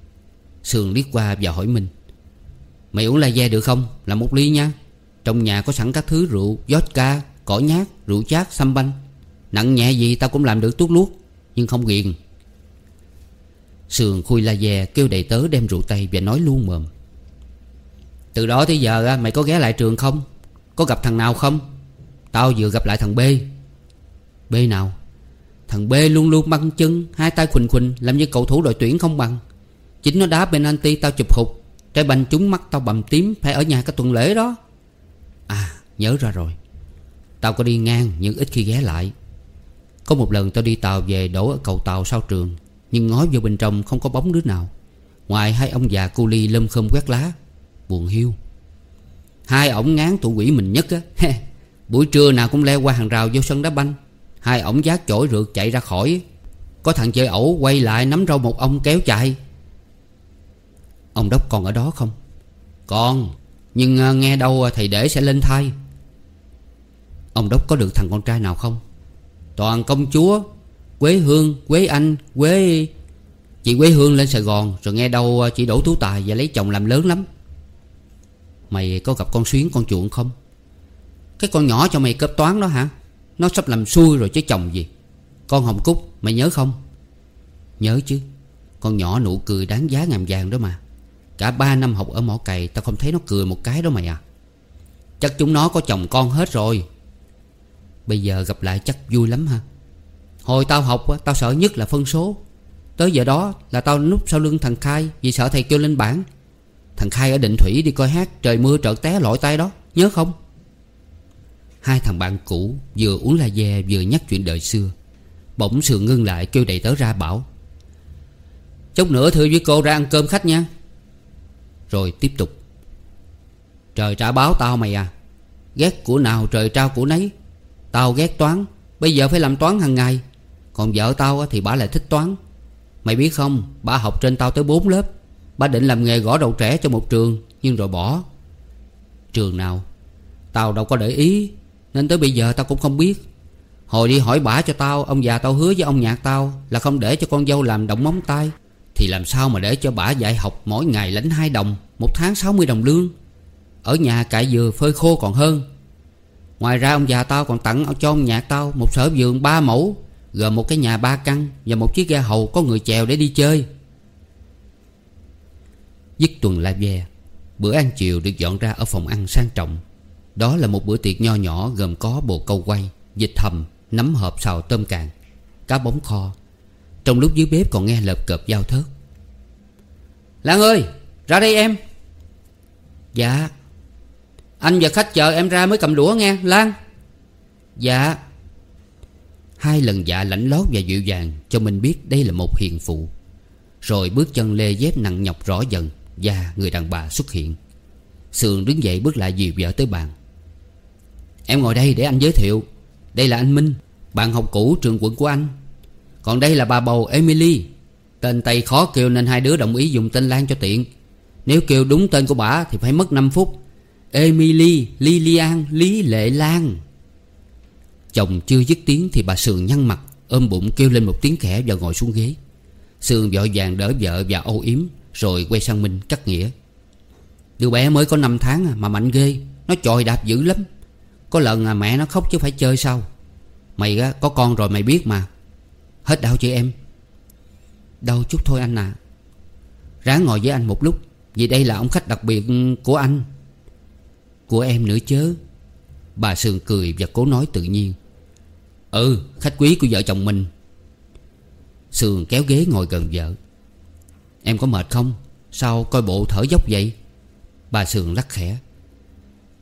Sườn liếc qua và hỏi Minh Mày uống la ve được không? Làm một ly nha. Trong nhà có sẵn các thứ rượu Vodka, cỏ nhát, rượu chát, xăm banh. Nặng nhẹ gì tao cũng làm được tuốt luốt Nhưng không ghiền. Sườn khui la ve kêu đầy tớ đem rượu tây Và nói luôn mồm Từ đó tới giờ mày có ghé lại trường không? Có gặp thằng nào không? Tao vừa gặp lại thằng B. B nào? Thằng B luôn luôn băng chân, Hai tay khuỳnh khuỳnh, Làm như cầu thủ đội tuyển không bằng. Chính nó đá penalty tao chụp hụt. Trái banh trúng mắt, tao bầm tím, Phải ở nhà cái tuần lễ đó. À nhớ ra rồi. Tao có đi ngang, nhưng ít khi ghé lại. Có một lần tao đi tàu về đổ ở cầu tàu sau trường, Nhưng ngó vô bên trong không có bóng đứa nào. Ngoài hai ông già cu ly lâm khơm quét lá. Buồn hiu. Hai ổng ngán tụ quỷ mình nhất á. Buổi trưa nào cũng leo qua hàng rào vô sân đá banh. Hai ổng giác chổi rượt chạy ra khỏi. Có thằng chơi ẩu quay lại nắm râu một ông kéo chạy. Ông Đốc còn ở đó không? Còn Nhưng à, nghe đâu à, thầy để sẽ lên thai Ông Đốc có được thằng con trai nào không? Toàn công chúa Quế Hương, Quế Anh, Quế... Chị Quế Hương lên Sài Gòn Rồi nghe đâu à, chị đổ tú tài và lấy chồng làm lớn lắm. Mày có gặp con Xuyến con chuộng không? Cái con nhỏ cho mày cấp toán đó hả? Nó sắp làm xui rồi chứ chồng gì. Con Hồng Cúc, mày nhớ không? Nhớ chứ. Con nhỏ nụ cười đáng giá ngàn vàng đó mà. Cả ba năm học ở mỏ cày, Tao không thấy nó cười một cái đó mày à. Chắc chúng nó có chồng con hết rồi. Bây giờ gặp lại chắc vui lắm ha. Hồi tao học Tao sợ nhất là phân số. Tới giờ đó là tao núp sau lưng thằng Khai, Vì sợ thầy kêu lên bảng. Thằng Khai ở định thủy đi coi hát, Trời mưa trợt té lội tay đó. Nhớ không? Hai thằng bạn cũ Vừa uống la ve vừa nhắc chuyện đời xưa. Bỗng sườn ngưng lại kêu đầy tớ ra bảo Chút nữa thưa với cô ra ăn cơm khách nha. Rồi tiếp tục, Trời trả báo tao mày à Ghét của nào trời trao của nấy. Tao ghét toán, Bây giờ phải làm toán hàng ngày. Còn vợ tao thì bà lại thích toán. Mày biết không, Bà học trên tao tới 4 lớp. Bà định làm nghề gõ đầu trẻ cho một trường, Nhưng rồi bỏ. Trường nào? Tao đâu có để ý. Nên tới bây giờ tao cũng không biết. Hồi đi hỏi bà cho tao, Ông già tao hứa với ông nhạc tao Là không để cho con dâu làm động móng tay. Thì làm sao mà để cho bà dạy học mỗi ngày lãnh 2 đồng, Một tháng 60 đồng lương? Ở nhà cải dừa phơi khô còn hơn. Ngoài ra ông già tao còn tặng cho ông nhạc tao Một sở vườn ba mẫu, Gồm một cái nhà ba căn Và một chiếc ghe hầu có người chèo để đi chơi. Dứt tuần la ve, Bữa ăn chiều được dọn ra ở phòng ăn sang trọng. Đó là một bữa tiệc nho nhỏ gồm có bồ câu quay Dịch hầm, nấm hộp xào tôm càng Cá bóng kho. Trong lúc dưới bếp còn nghe lợp cợp giao thớt. Lan ơi ra đây em. Dạ. Anh và khách chờ em ra mới cầm đũa nghe Lan. Dạ. Hai lần dạ lãnh lót và dịu dàng Cho mình biết đây là một hiền phụ. Rồi bước chân lê dép nặng nhọc rõ dần Và người đàn bà xuất hiện. Sườn đứng dậy bước lại dìu vợ tới bàn. Em ngồi đây để anh giới thiệu. Đây là anh Minh, Bạn học cũ trường quận của anh. Còn đây là bà bầu Emily. Tên Tây khó kêu nên hai đứa đồng ý dùng tên Lan cho tiện. Nếu kêu đúng tên của bà thì phải mất 5 phút. Emily, Lilian, Lý Lệ Lan. Chồng chưa dứt tiếng thì bà Sườn nhăn mặt, Ôm bụng kêu lên một tiếng khẽ và ngồi xuống ghế. Sườn vội vàng đỡ vợ và âu yếm, Rồi quay sang Minh cắt nghĩa. Đứa bé mới có 5 tháng à, mà mạnh ghê. Nó chọi đạp dữ lắm. Có lần à, mẹ nó khóc chứ phải chơi sao? Mày á, có con rồi mày biết mà. Hết đau chị em? Đau chút thôi anh à. Ráng ngồi với anh một lúc Vì đây là ông khách đặc biệt của anh. Của em nữa chớ Bà Sương cười và cố nói tự nhiên. Ừ khách quý của vợ chồng mình. Sương kéo ghế ngồi gần vợ. Em có mệt không? Sao coi bộ thở dốc vậy? Bà Sương lắc khẽ.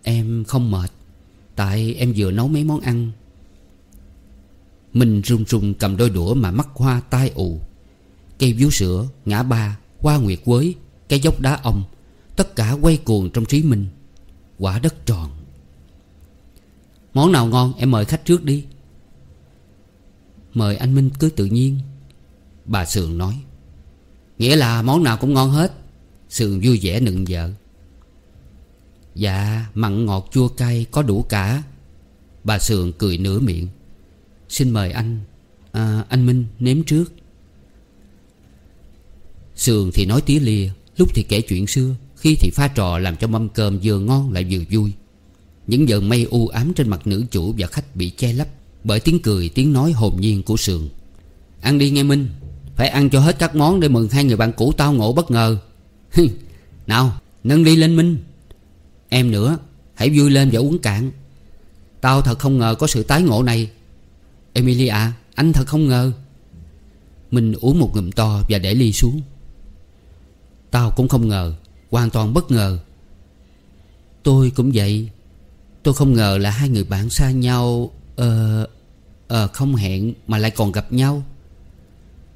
Em không mệt. Tại em vừa nấu mấy món ăn. Mình run run cầm đôi đũa mà mắt hoa tai ù. Cây vú sữa, ngã ba, hoa nguyệt quế, Cái dốc đá ông Tất cả quay cuồng trong trí mình. Quả đất tròn. Món nào ngon em mời khách trước đi. Mời anh Minh cứ tự nhiên. Bà Sườn nói. Nghĩa là món nào cũng ngon hết. Sườn vui vẻ nựng vợ. Dạ mặn ngọt chua cay có đủ cả. Bà Sườn cười nửa miệng. Xin mời anh à, Anh Minh nếm trước. Sườn thì nói tía lia Lúc thì kể chuyện xưa Khi thì pha trò làm cho mâm cơm vừa ngon lại vừa vui. Những giờ mây u ám trên mặt nữ chủ và khách bị che lấp Bởi tiếng cười tiếng nói hồn nhiên của Sườn. Ăn đi nghe Minh Phải ăn cho hết các món để mừng hai người bạn cũ tao ngộ bất ngờ. Nào nâng ly lên Minh. Em nữa, Hãy vui lên và uống cạn. Tao thật không ngờ có sự tái ngộ này. Emilia, Anh thật không ngờ. Mình uống một ngụm to và để ly xuống. Tao cũng không ngờ, Hoàn toàn bất ngờ. Tôi cũng vậy. Tôi không ngờ là hai người bạn xa nhau Ờ Ờ không hẹn mà lại còn gặp nhau.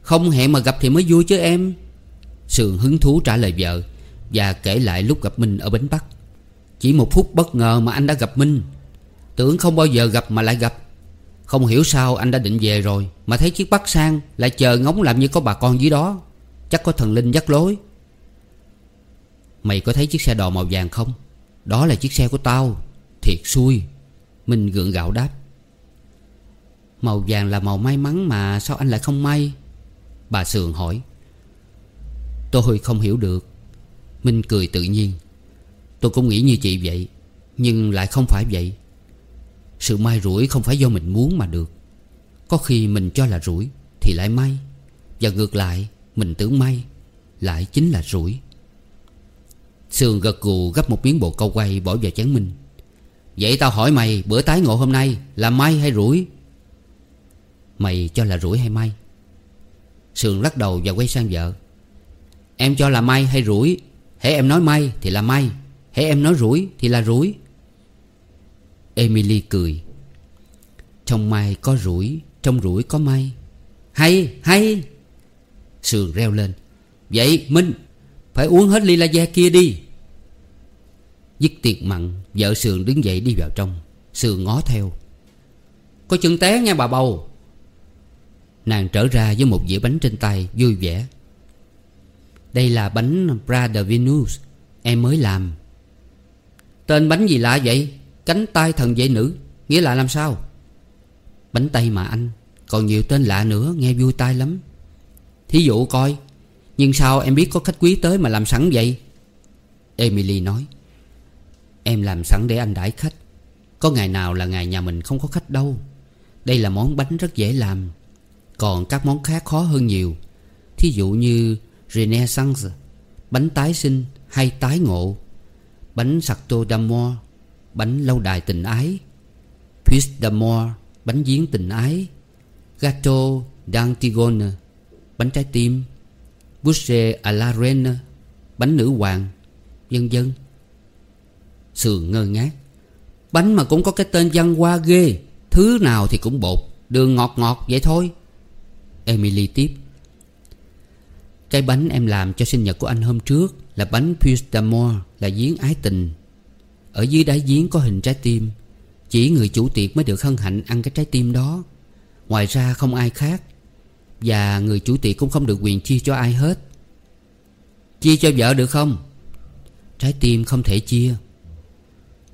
Không hẹn mà gặp thì mới vui chứ em. Sườn hứng thú trả lời vợ Và kể lại lúc gặp mình ở Bến Bắc. Chỉ một phút bất ngờ mà anh đã gặp Minh. Tưởng không bao giờ gặp mà lại gặp. Không hiểu sao anh đã định về rồi, Mà thấy chiếc bắt sang Lại chờ ngóng làm như có bà con dưới đó. Chắc có thần linh dắt lối. Mày có thấy chiếc xe đò màu vàng không? Đó là chiếc xe của tao. Thiệt xui. Minh gượng gạo đáp. Màu vàng là màu may mắn mà Sao anh lại không may? Bà Sườn hỏi. Tôi không hiểu được. Minh cười tự nhiên. Tôi cũng nghĩ như chị vậy, Nhưng lại không phải vậy. Sự may rủi không phải do mình muốn mà được. Có khi mình cho là rủi Thì lại may, Và ngược lại, Mình tưởng may Lại chính là rủi. Sườn gật gù gấp một miếng bồ câu quay bỏ vào chén Minh Vậy tao hỏi mày, bữa tái ngộ hôm nay Là may hay rủi? Mày cho là rủi hay may? Sườn lắc đầu và quay sang vợ. Em cho là may hay rủi? Hễ em nói may thì là may. Hễ em nói rủi thì là rủi. Emily cười. Trong may có rủi, Trong rủi có may Hay hay. Sườn reo lên. Vậy, Minh, Phải uống hết ly la da kia đi. Dứt tiệc mặn, Vợ Sườn đứng dậy đi vào trong. Sườn ngó theo. Có chân té nha bà bầu. Nàng trở ra với một dĩa bánh trên tay, Vui vẻ. Đây là bánh Prada Venus, Em mới làm. Tên bánh gì lạ vậy? Cánh tay thần vệ nữ. Nghĩa là làm sao? Bánh tay mà anh. Còn nhiều tên lạ nữa, nghe vui tai lắm. Thí dụ coi, Nhưng sao em biết có khách quý tới mà làm sẵn vậy? Emily nói, Em làm sẵn để anh đãi khách. Có ngày nào là ngày nhà mình không có khách đâu. Đây là món bánh rất dễ làm. Còn các món khác khó hơn nhiều. Thí dụ như Renaissance, Bánh tái sinh hay tái ngộ. Bánh Sarto d'Amour Bánh lâu đài tình ái. Puis d'amour Bánh giếng tình ái. Gato d'Antigone Bánh trái tim. Boucher à la reine, Bánh nữ hoàng. Vân dân Sườn ngơ ngác. Bánh mà cũng có cái tên văn hoa ghê. Thứ nào thì cũng bột, Đường ngọt ngọt vậy thôi. Emily tiếp. Cái bánh em làm cho sinh nhật của anh hôm trước Là bánh Puisse d'amour Là giếng ái tình. Ở dưới đáy giếng có hình trái tim. Chỉ người chủ tiệc mới được hân hạnh ăn cái trái tim đó. Ngoài ra không ai khác. Và người chủ tiệc cũng không được quyền chia cho ai hết. Chia cho vợ được không? Trái tim không thể chia.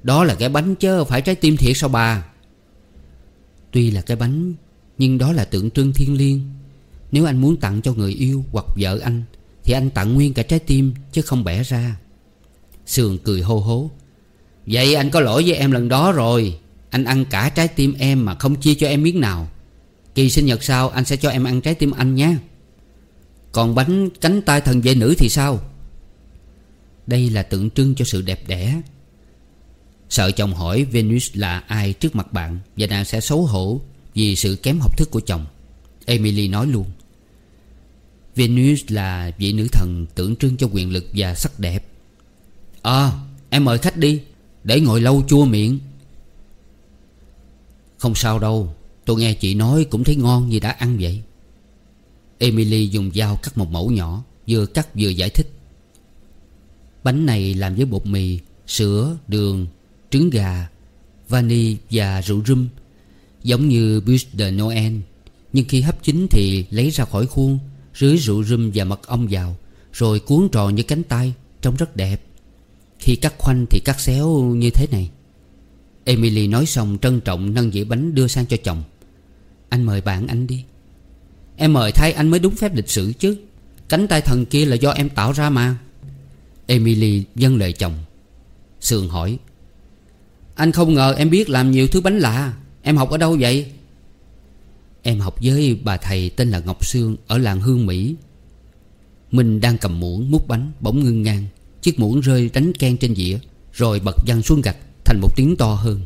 Đó là cái bánh chứ phải trái tim thiệt sao bà? Tuy là cái bánh, Nhưng đó là tượng trưng thiên liêng. Nếu anh muốn tặng cho người yêu hoặc vợ anh, Thì anh tặng nguyên cả trái tim, Chứ không bẻ ra. Sườn cười hô hố. Vậy anh có lỗi với em lần đó rồi. Anh ăn cả trái tim em mà không chia cho em miếng nào. Kỳ sinh nhật sau, anh sẽ cho em ăn trái tim anh nhé. Còn bánh cánh tay thần vệ nữ thì sao? Đây là tượng trưng cho sự đẹp đẽ. Sợ chồng hỏi Venus là ai trước mặt bạn Và nàng sẽ xấu hổ Vì sự kém học thức của chồng. Emily nói luôn. Venus là vị nữ thần tượng trưng cho quyền lực và sắc đẹp. Ờ em mời khách đi Để ngồi lâu chua miệng. Không sao đâu Tôi nghe chị nói cũng thấy ngon như đã ăn vậy. Emily dùng dao cắt một mẫu nhỏ Vừa cắt vừa giải thích. Bánh này làm với bột mì Sữa, đường, trứng gà Vani và rượu rum Giống như bûche de Noel Nhưng khi hấp chín thì lấy ra khỏi khuôn. Rưới rượu rum và mật ong vào, Rồi cuốn tròn như cánh tay, Trông rất đẹp. Khi cắt khoanh thì cắt xéo như thế này. Emily nói xong trân trọng nâng dĩa bánh đưa sang cho chồng. Anh mời bạn anh đi. Em mời thay anh mới đúng phép lịch sử chứ. Cánh tay thần kia là do em tạo ra mà. Emily dâng lời chồng. Sườn hỏi. Anh không ngờ em biết làm nhiều thứ bánh lạ. Em học ở đâu vậy? Em học với bà thầy tên là Ngọc Sương Ở làng Hương Mỹ. Mình đang cầm muỗng múc bánh Bỗng ngưng ngang. Chiếc muỗng rơi đánh ken trên dĩa, Rồi bật văng xuống gạch Thành một tiếng to hơn.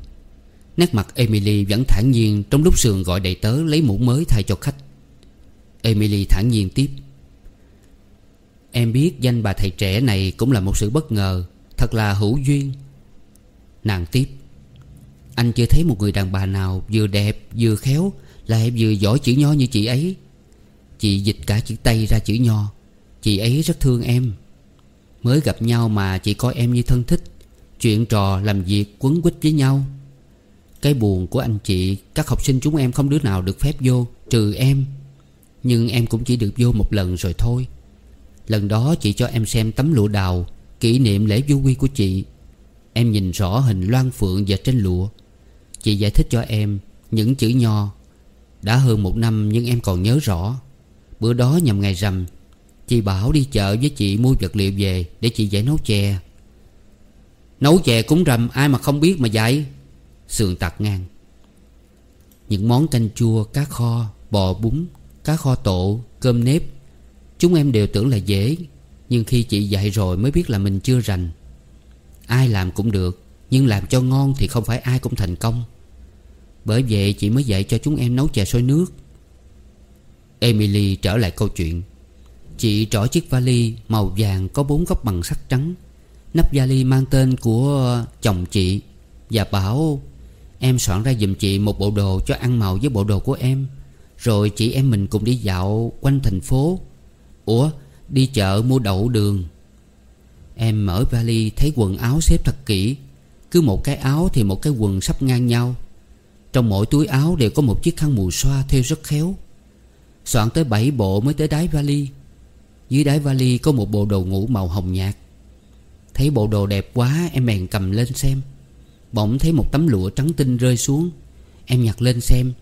Nét mặt Emily vẫn thản nhiên Trong lúc Sườn gọi đầy tớ lấy muỗng mới thay cho khách. Emily thản nhiên tiếp. Em biết danh bà thầy trẻ này cũng là một sự bất ngờ, Thật là hữu duyên. Nàng tiếp. Anh chưa thấy một người đàn bà nào Vừa đẹp, vừa khéo lại vừa giỏi chữ nho như chị ấy. Chị dịch cả chữ Tây ra chữ nho. Chị ấy rất thương em. Mới gặp nhau mà chị coi em như thân thích. Chuyện trò làm việc quấn quýt với nhau. Cái buồn của anh chị, Các học sinh chúng em không đứa nào được phép vô, Trừ em. Nhưng em cũng chỉ được vô một lần rồi thôi. Lần đó chị cho em xem tấm lụa đào, Kỷ niệm lễ du quy của chị. Em nhìn rõ hình loan phượng và trên lụa. Chị giải thích cho em Những chữ nho. Đã hơn một năm nhưng em còn nhớ rõ. Bữa đó nhằm ngày rằm Chị bảo đi chợ với chị mua vật liệu về Để chị dạy nấu chè. Nấu chè cúng rằm ai mà không biết mà dạy Sườn tặc ngang. Những món canh chua, cá kho, bò bún Cá kho tổ, cơm nếp Chúng em đều tưởng là dễ. Nhưng khi chị dạy rồi mới biết là mình chưa rành. Ai làm cũng được Nhưng làm cho ngon thì không phải ai cũng thành công. Bởi vậy chị mới dạy cho chúng em nấu chè sôi nước. Emily trở lại câu chuyện. Chị trỏ chiếc vali màu vàng có bốn góc bằng sắt trắng, Nắp vali mang tên của chồng chị Và bảo, Em soạn ra giùm chị một bộ đồ cho ăn màu với bộ đồ của em, Rồi chị em mình cùng đi dạo quanh thành phố. Ủa, đi chợ mua đậu đường. Em mở vali thấy quần áo xếp thật kỹ, Cứ một cái áo thì một cái quần sắp ngang nhau. Trong mỗi túi áo đều có một chiếc khăn mùi xoa theo rất khéo. Soạn tới 7 bộ mới tới đáy vali. Dưới đáy vali có một bộ đồ ngủ màu hồng nhạt. Thấy bộ đồ đẹp quá, em bèn cầm lên xem. Bỗng thấy một tấm lụa trắng tinh rơi xuống. Em nhặt lên xem.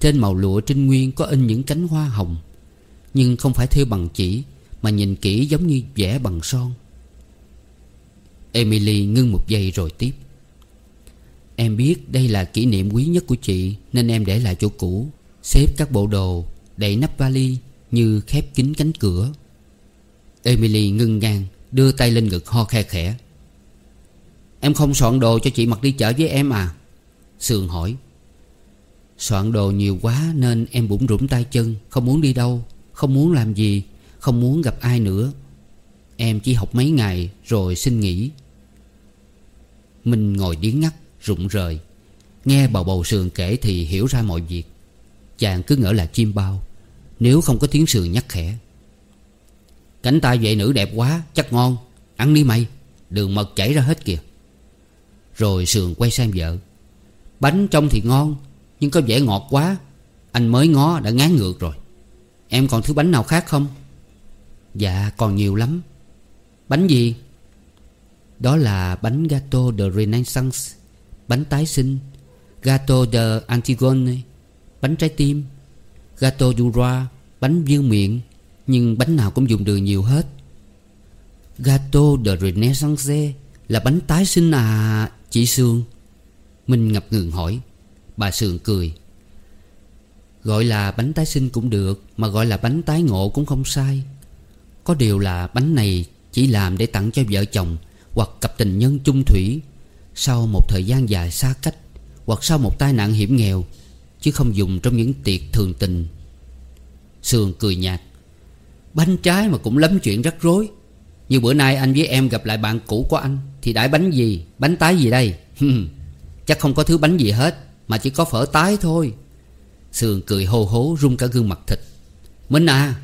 Trên màu lụa trinh nguyên có in những cánh hoa hồng. Nhưng không phải thêu bằng chỉ, Mà nhìn kỹ giống như vẽ bằng son. Emily ngưng một giây rồi tiếp. Em biết đây là kỷ niệm quý nhất của chị, Nên em để lại chỗ cũ. Xếp các bộ đồ, Đậy nắp vali Như khép kín cánh cửa. Emily ngưng ngang, Đưa tay lên ngực ho khe khẽ. Em không soạn đồ cho chị mặc đi chợ với em à? Sương hỏi. Soạn đồ nhiều quá nên em bụng rủng tay chân, Không muốn đi đâu, Không muốn làm gì, Không muốn gặp ai nữa. Em chỉ học mấy ngày rồi xin nghỉ. Mình ngồi điếng ngắt rụng rời. Nghe bầu bầu sườn kể thì hiểu ra mọi việc. Chàng cứ ngỡ là chim bao, Nếu không có tiếng sườn nhắc khẽ. Cánh tay vệ nữ đẹp quá, Chắc ngon, Ăn đi mày, Đường mật chảy ra hết kìa. Rồi sườn quay sang vợ. Bánh trong thì ngon, Nhưng có vẻ ngọt quá, Anh mới ngó đã ngán ngược rồi. Em còn thứ bánh nào khác không? Dạ còn nhiều lắm. Bánh gì? Đó là bánh gato de Renaissance. Bánh tái sinh, Gato de Antigone, Bánh trái tim, Gato du roi Bánh dưa miệng, Nhưng bánh nào cũng dùng đường nhiều hết. Gato de Renaissance Là bánh tái sinh à Chị Sương? Minh ngập ngừng hỏi. Bà Sương cười. Gọi là bánh tái sinh cũng được, Mà gọi là bánh tái ngộ cũng không sai. Có điều là bánh này Chỉ làm để tặng cho vợ chồng Hoặc cặp tình nhân chung thủy. Sau một thời gian dài xa cách Hoặc sau một tai nạn hiểm nghèo Chứ không dùng trong những tiệc thường tình. Sương cười nhạt Bánh trái mà cũng lắm chuyện rắc rối. Như bữa nay anh với em gặp lại bạn cũ của anh Thì đãi bánh gì Bánh tái gì đây? Chắc không có thứ bánh gì hết Mà chỉ có phở tái thôi. Sương cười hô hố rung cả gương mặt thịt. Minh à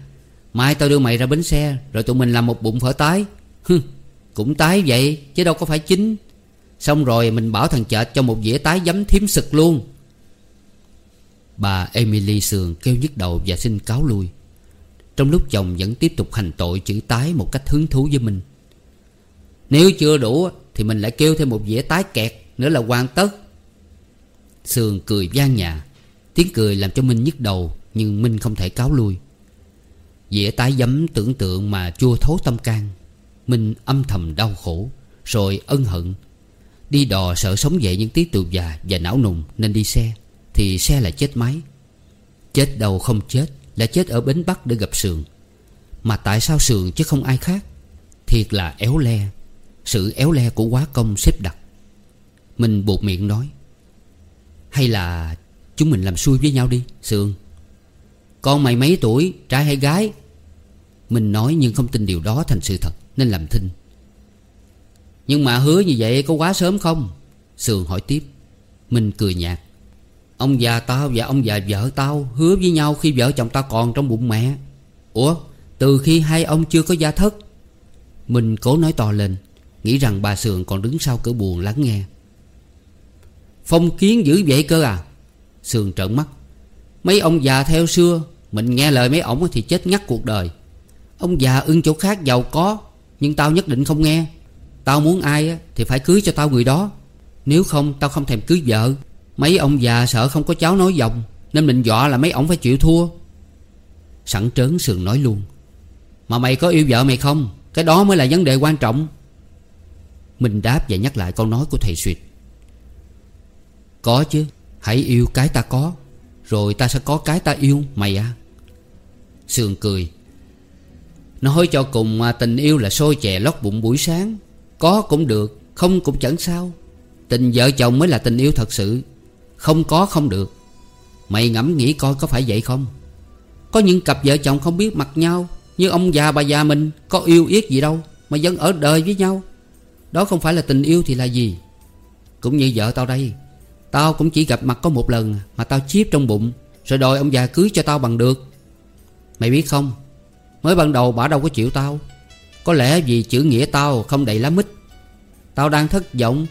Mai tao đưa mày ra bến xe Rồi tụi mình làm một bụng phở tái. Hừ, Cũng tái vậy chứ đâu có phải chính Xong rồi mình bảo thằng chợt cho một dĩa tái giấm thiếm sực luôn. Bà Emily Sườn kêu nhức đầu và xin cáo lui. Trong lúc chồng vẫn tiếp tục hành tội chữ tái một cách hứng thú với mình. Nếu chưa đủ thì mình lại kêu thêm một dĩa tái kẹt nữa là hoàn tất. Sườn cười gian nhà. Tiếng cười làm cho Minh nhức đầu, Nhưng Minh không thể cáo lui. Dĩa tái giấm tưởng tượng mà chua thố tâm can. Minh âm thầm đau khổ, Rồi ân hận Đi đò sợ sống dậy những tí tù già và não nùng nên đi xe, Thì xe lại chết máy. Chết đâu không chết, Là chết ở bến Bắc để gặp Sườn. Mà tại sao Sườn chứ không ai khác? Thiệt là éo le, Sự éo le của quá công xếp đặt. Mình buộc miệng nói, Hay là Chúng mình làm xui với nhau đi, Sườn. Con mày mấy tuổi, Trai hay gái? Mình nói nhưng không tin điều đó thành sự thật Nên làm thinh. Nhưng mà hứa như vậy có quá sớm không? Sườn hỏi tiếp. Mình cười nhạt. Ông già tao và ông già vợ tao Hứa với nhau khi vợ chồng tao còn trong bụng mẹ. Ủa, Từ khi hai ông chưa có gia thất. Mình cố nói to lên, Nghĩ rằng bà Sườn còn đứng sau cửa buồn lắng nghe. Phong kiến dữ vậy cơ à? Sườn trợn mắt. Mấy ông già theo xưa, Mình nghe lời mấy ổng thì chết ngắt cuộc đời. Ông già ưng chỗ khác giàu có, Nhưng tao nhất định không nghe. Tao muốn ai thì phải cưới cho tao người đó. Nếu không, tao không thèm cưới vợ. Mấy ông già sợ không có cháu nói dòng, Nên mình dọa là mấy ổng phải chịu thua. Sẵn trớn sườn nói luôn. Mà mày có yêu vợ mày không? Cái đó mới là vấn đề quan trọng. Mình đáp và nhắc lại câu nói của thầy Suyệt. Có chứ, Hãy yêu cái ta có, Rồi ta sẽ có cái ta yêu mày à. Sườn cười. Nói cho cùng tình yêu là sôi chè lót bụng buổi sáng. Có cũng được, Không cũng chẳng sao. Tình vợ chồng mới là tình yêu thật sự. Không có không được. Mày ngẫm nghĩ coi có phải vậy không? Có những cặp vợ chồng không biết mặt nhau, Như ông già bà già mình, Có yêu yết gì đâu, Mà vẫn ở đời với nhau. Đó không phải là tình yêu thì là gì? Cũng như vợ tao đây, Tao cũng chỉ gặp mặt có một lần, Mà tao chiếp trong bụng, Rồi đòi ông già cưới cho tao bằng được. Mày biết không? Mới ban đầu bà đâu có chịu tao. Có lẽ vì chữ nghĩa tao không đầy lá mít. Tao đang thất vọng.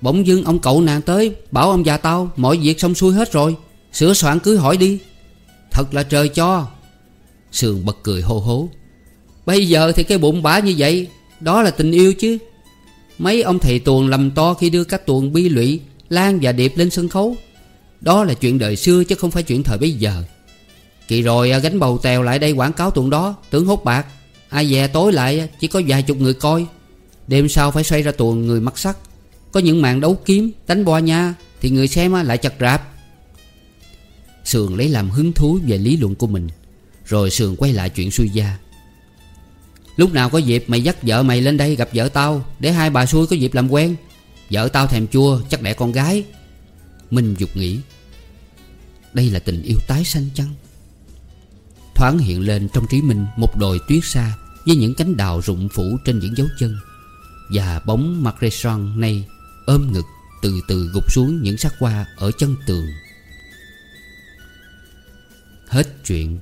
Bỗng dưng ông cậu nàng tới, Bảo ông già tao, mọi việc xong xuôi hết rồi. Sửa soạn cứ hỏi đi. Thật là trời cho. Sườn bật cười hô hố. Bây giờ thì cái bụng bả như vậy, Đó là tình yêu chứ. Mấy ông thầy tuồng lầm to khi đưa các tuồng bi lụy, Lan và Điệp lên sân khấu. Đó là chuyện đời xưa chứ không phải chuyện thời bây giờ. Kỳ rồi à, gánh bầu tèo lại đây quảng cáo tuồng đó, Tưởng hốt bạc. Ai về tối lại, chỉ có vài chục người coi. Đêm sau phải xoay ra tuồng người mặc sắc Có những màn đấu kiếm, Đánh boa nha, Thì người xem lại chặt rạp. Sườn lấy làm hứng thú về lý luận của mình, Rồi Sườn quay lại chuyện suy gia. Lúc nào có dịp mày dắt vợ mày lên đây gặp vợ tao, Để hai bà xui có dịp làm quen. Vợ tao thèm chua, chắc đẻ con gái. Minh dục nghĩ, Đây là tình yêu tái sanh chăng? Thoáng hiện lên trong trí Minh Một đồi tuyết xa Với những cánh đào rụng phủ trên những dấu chân. Và bóng mặt rê son nay Ôm ngực từ từ gục xuống những sắc hoa Ở chân tường. Hết chuyện.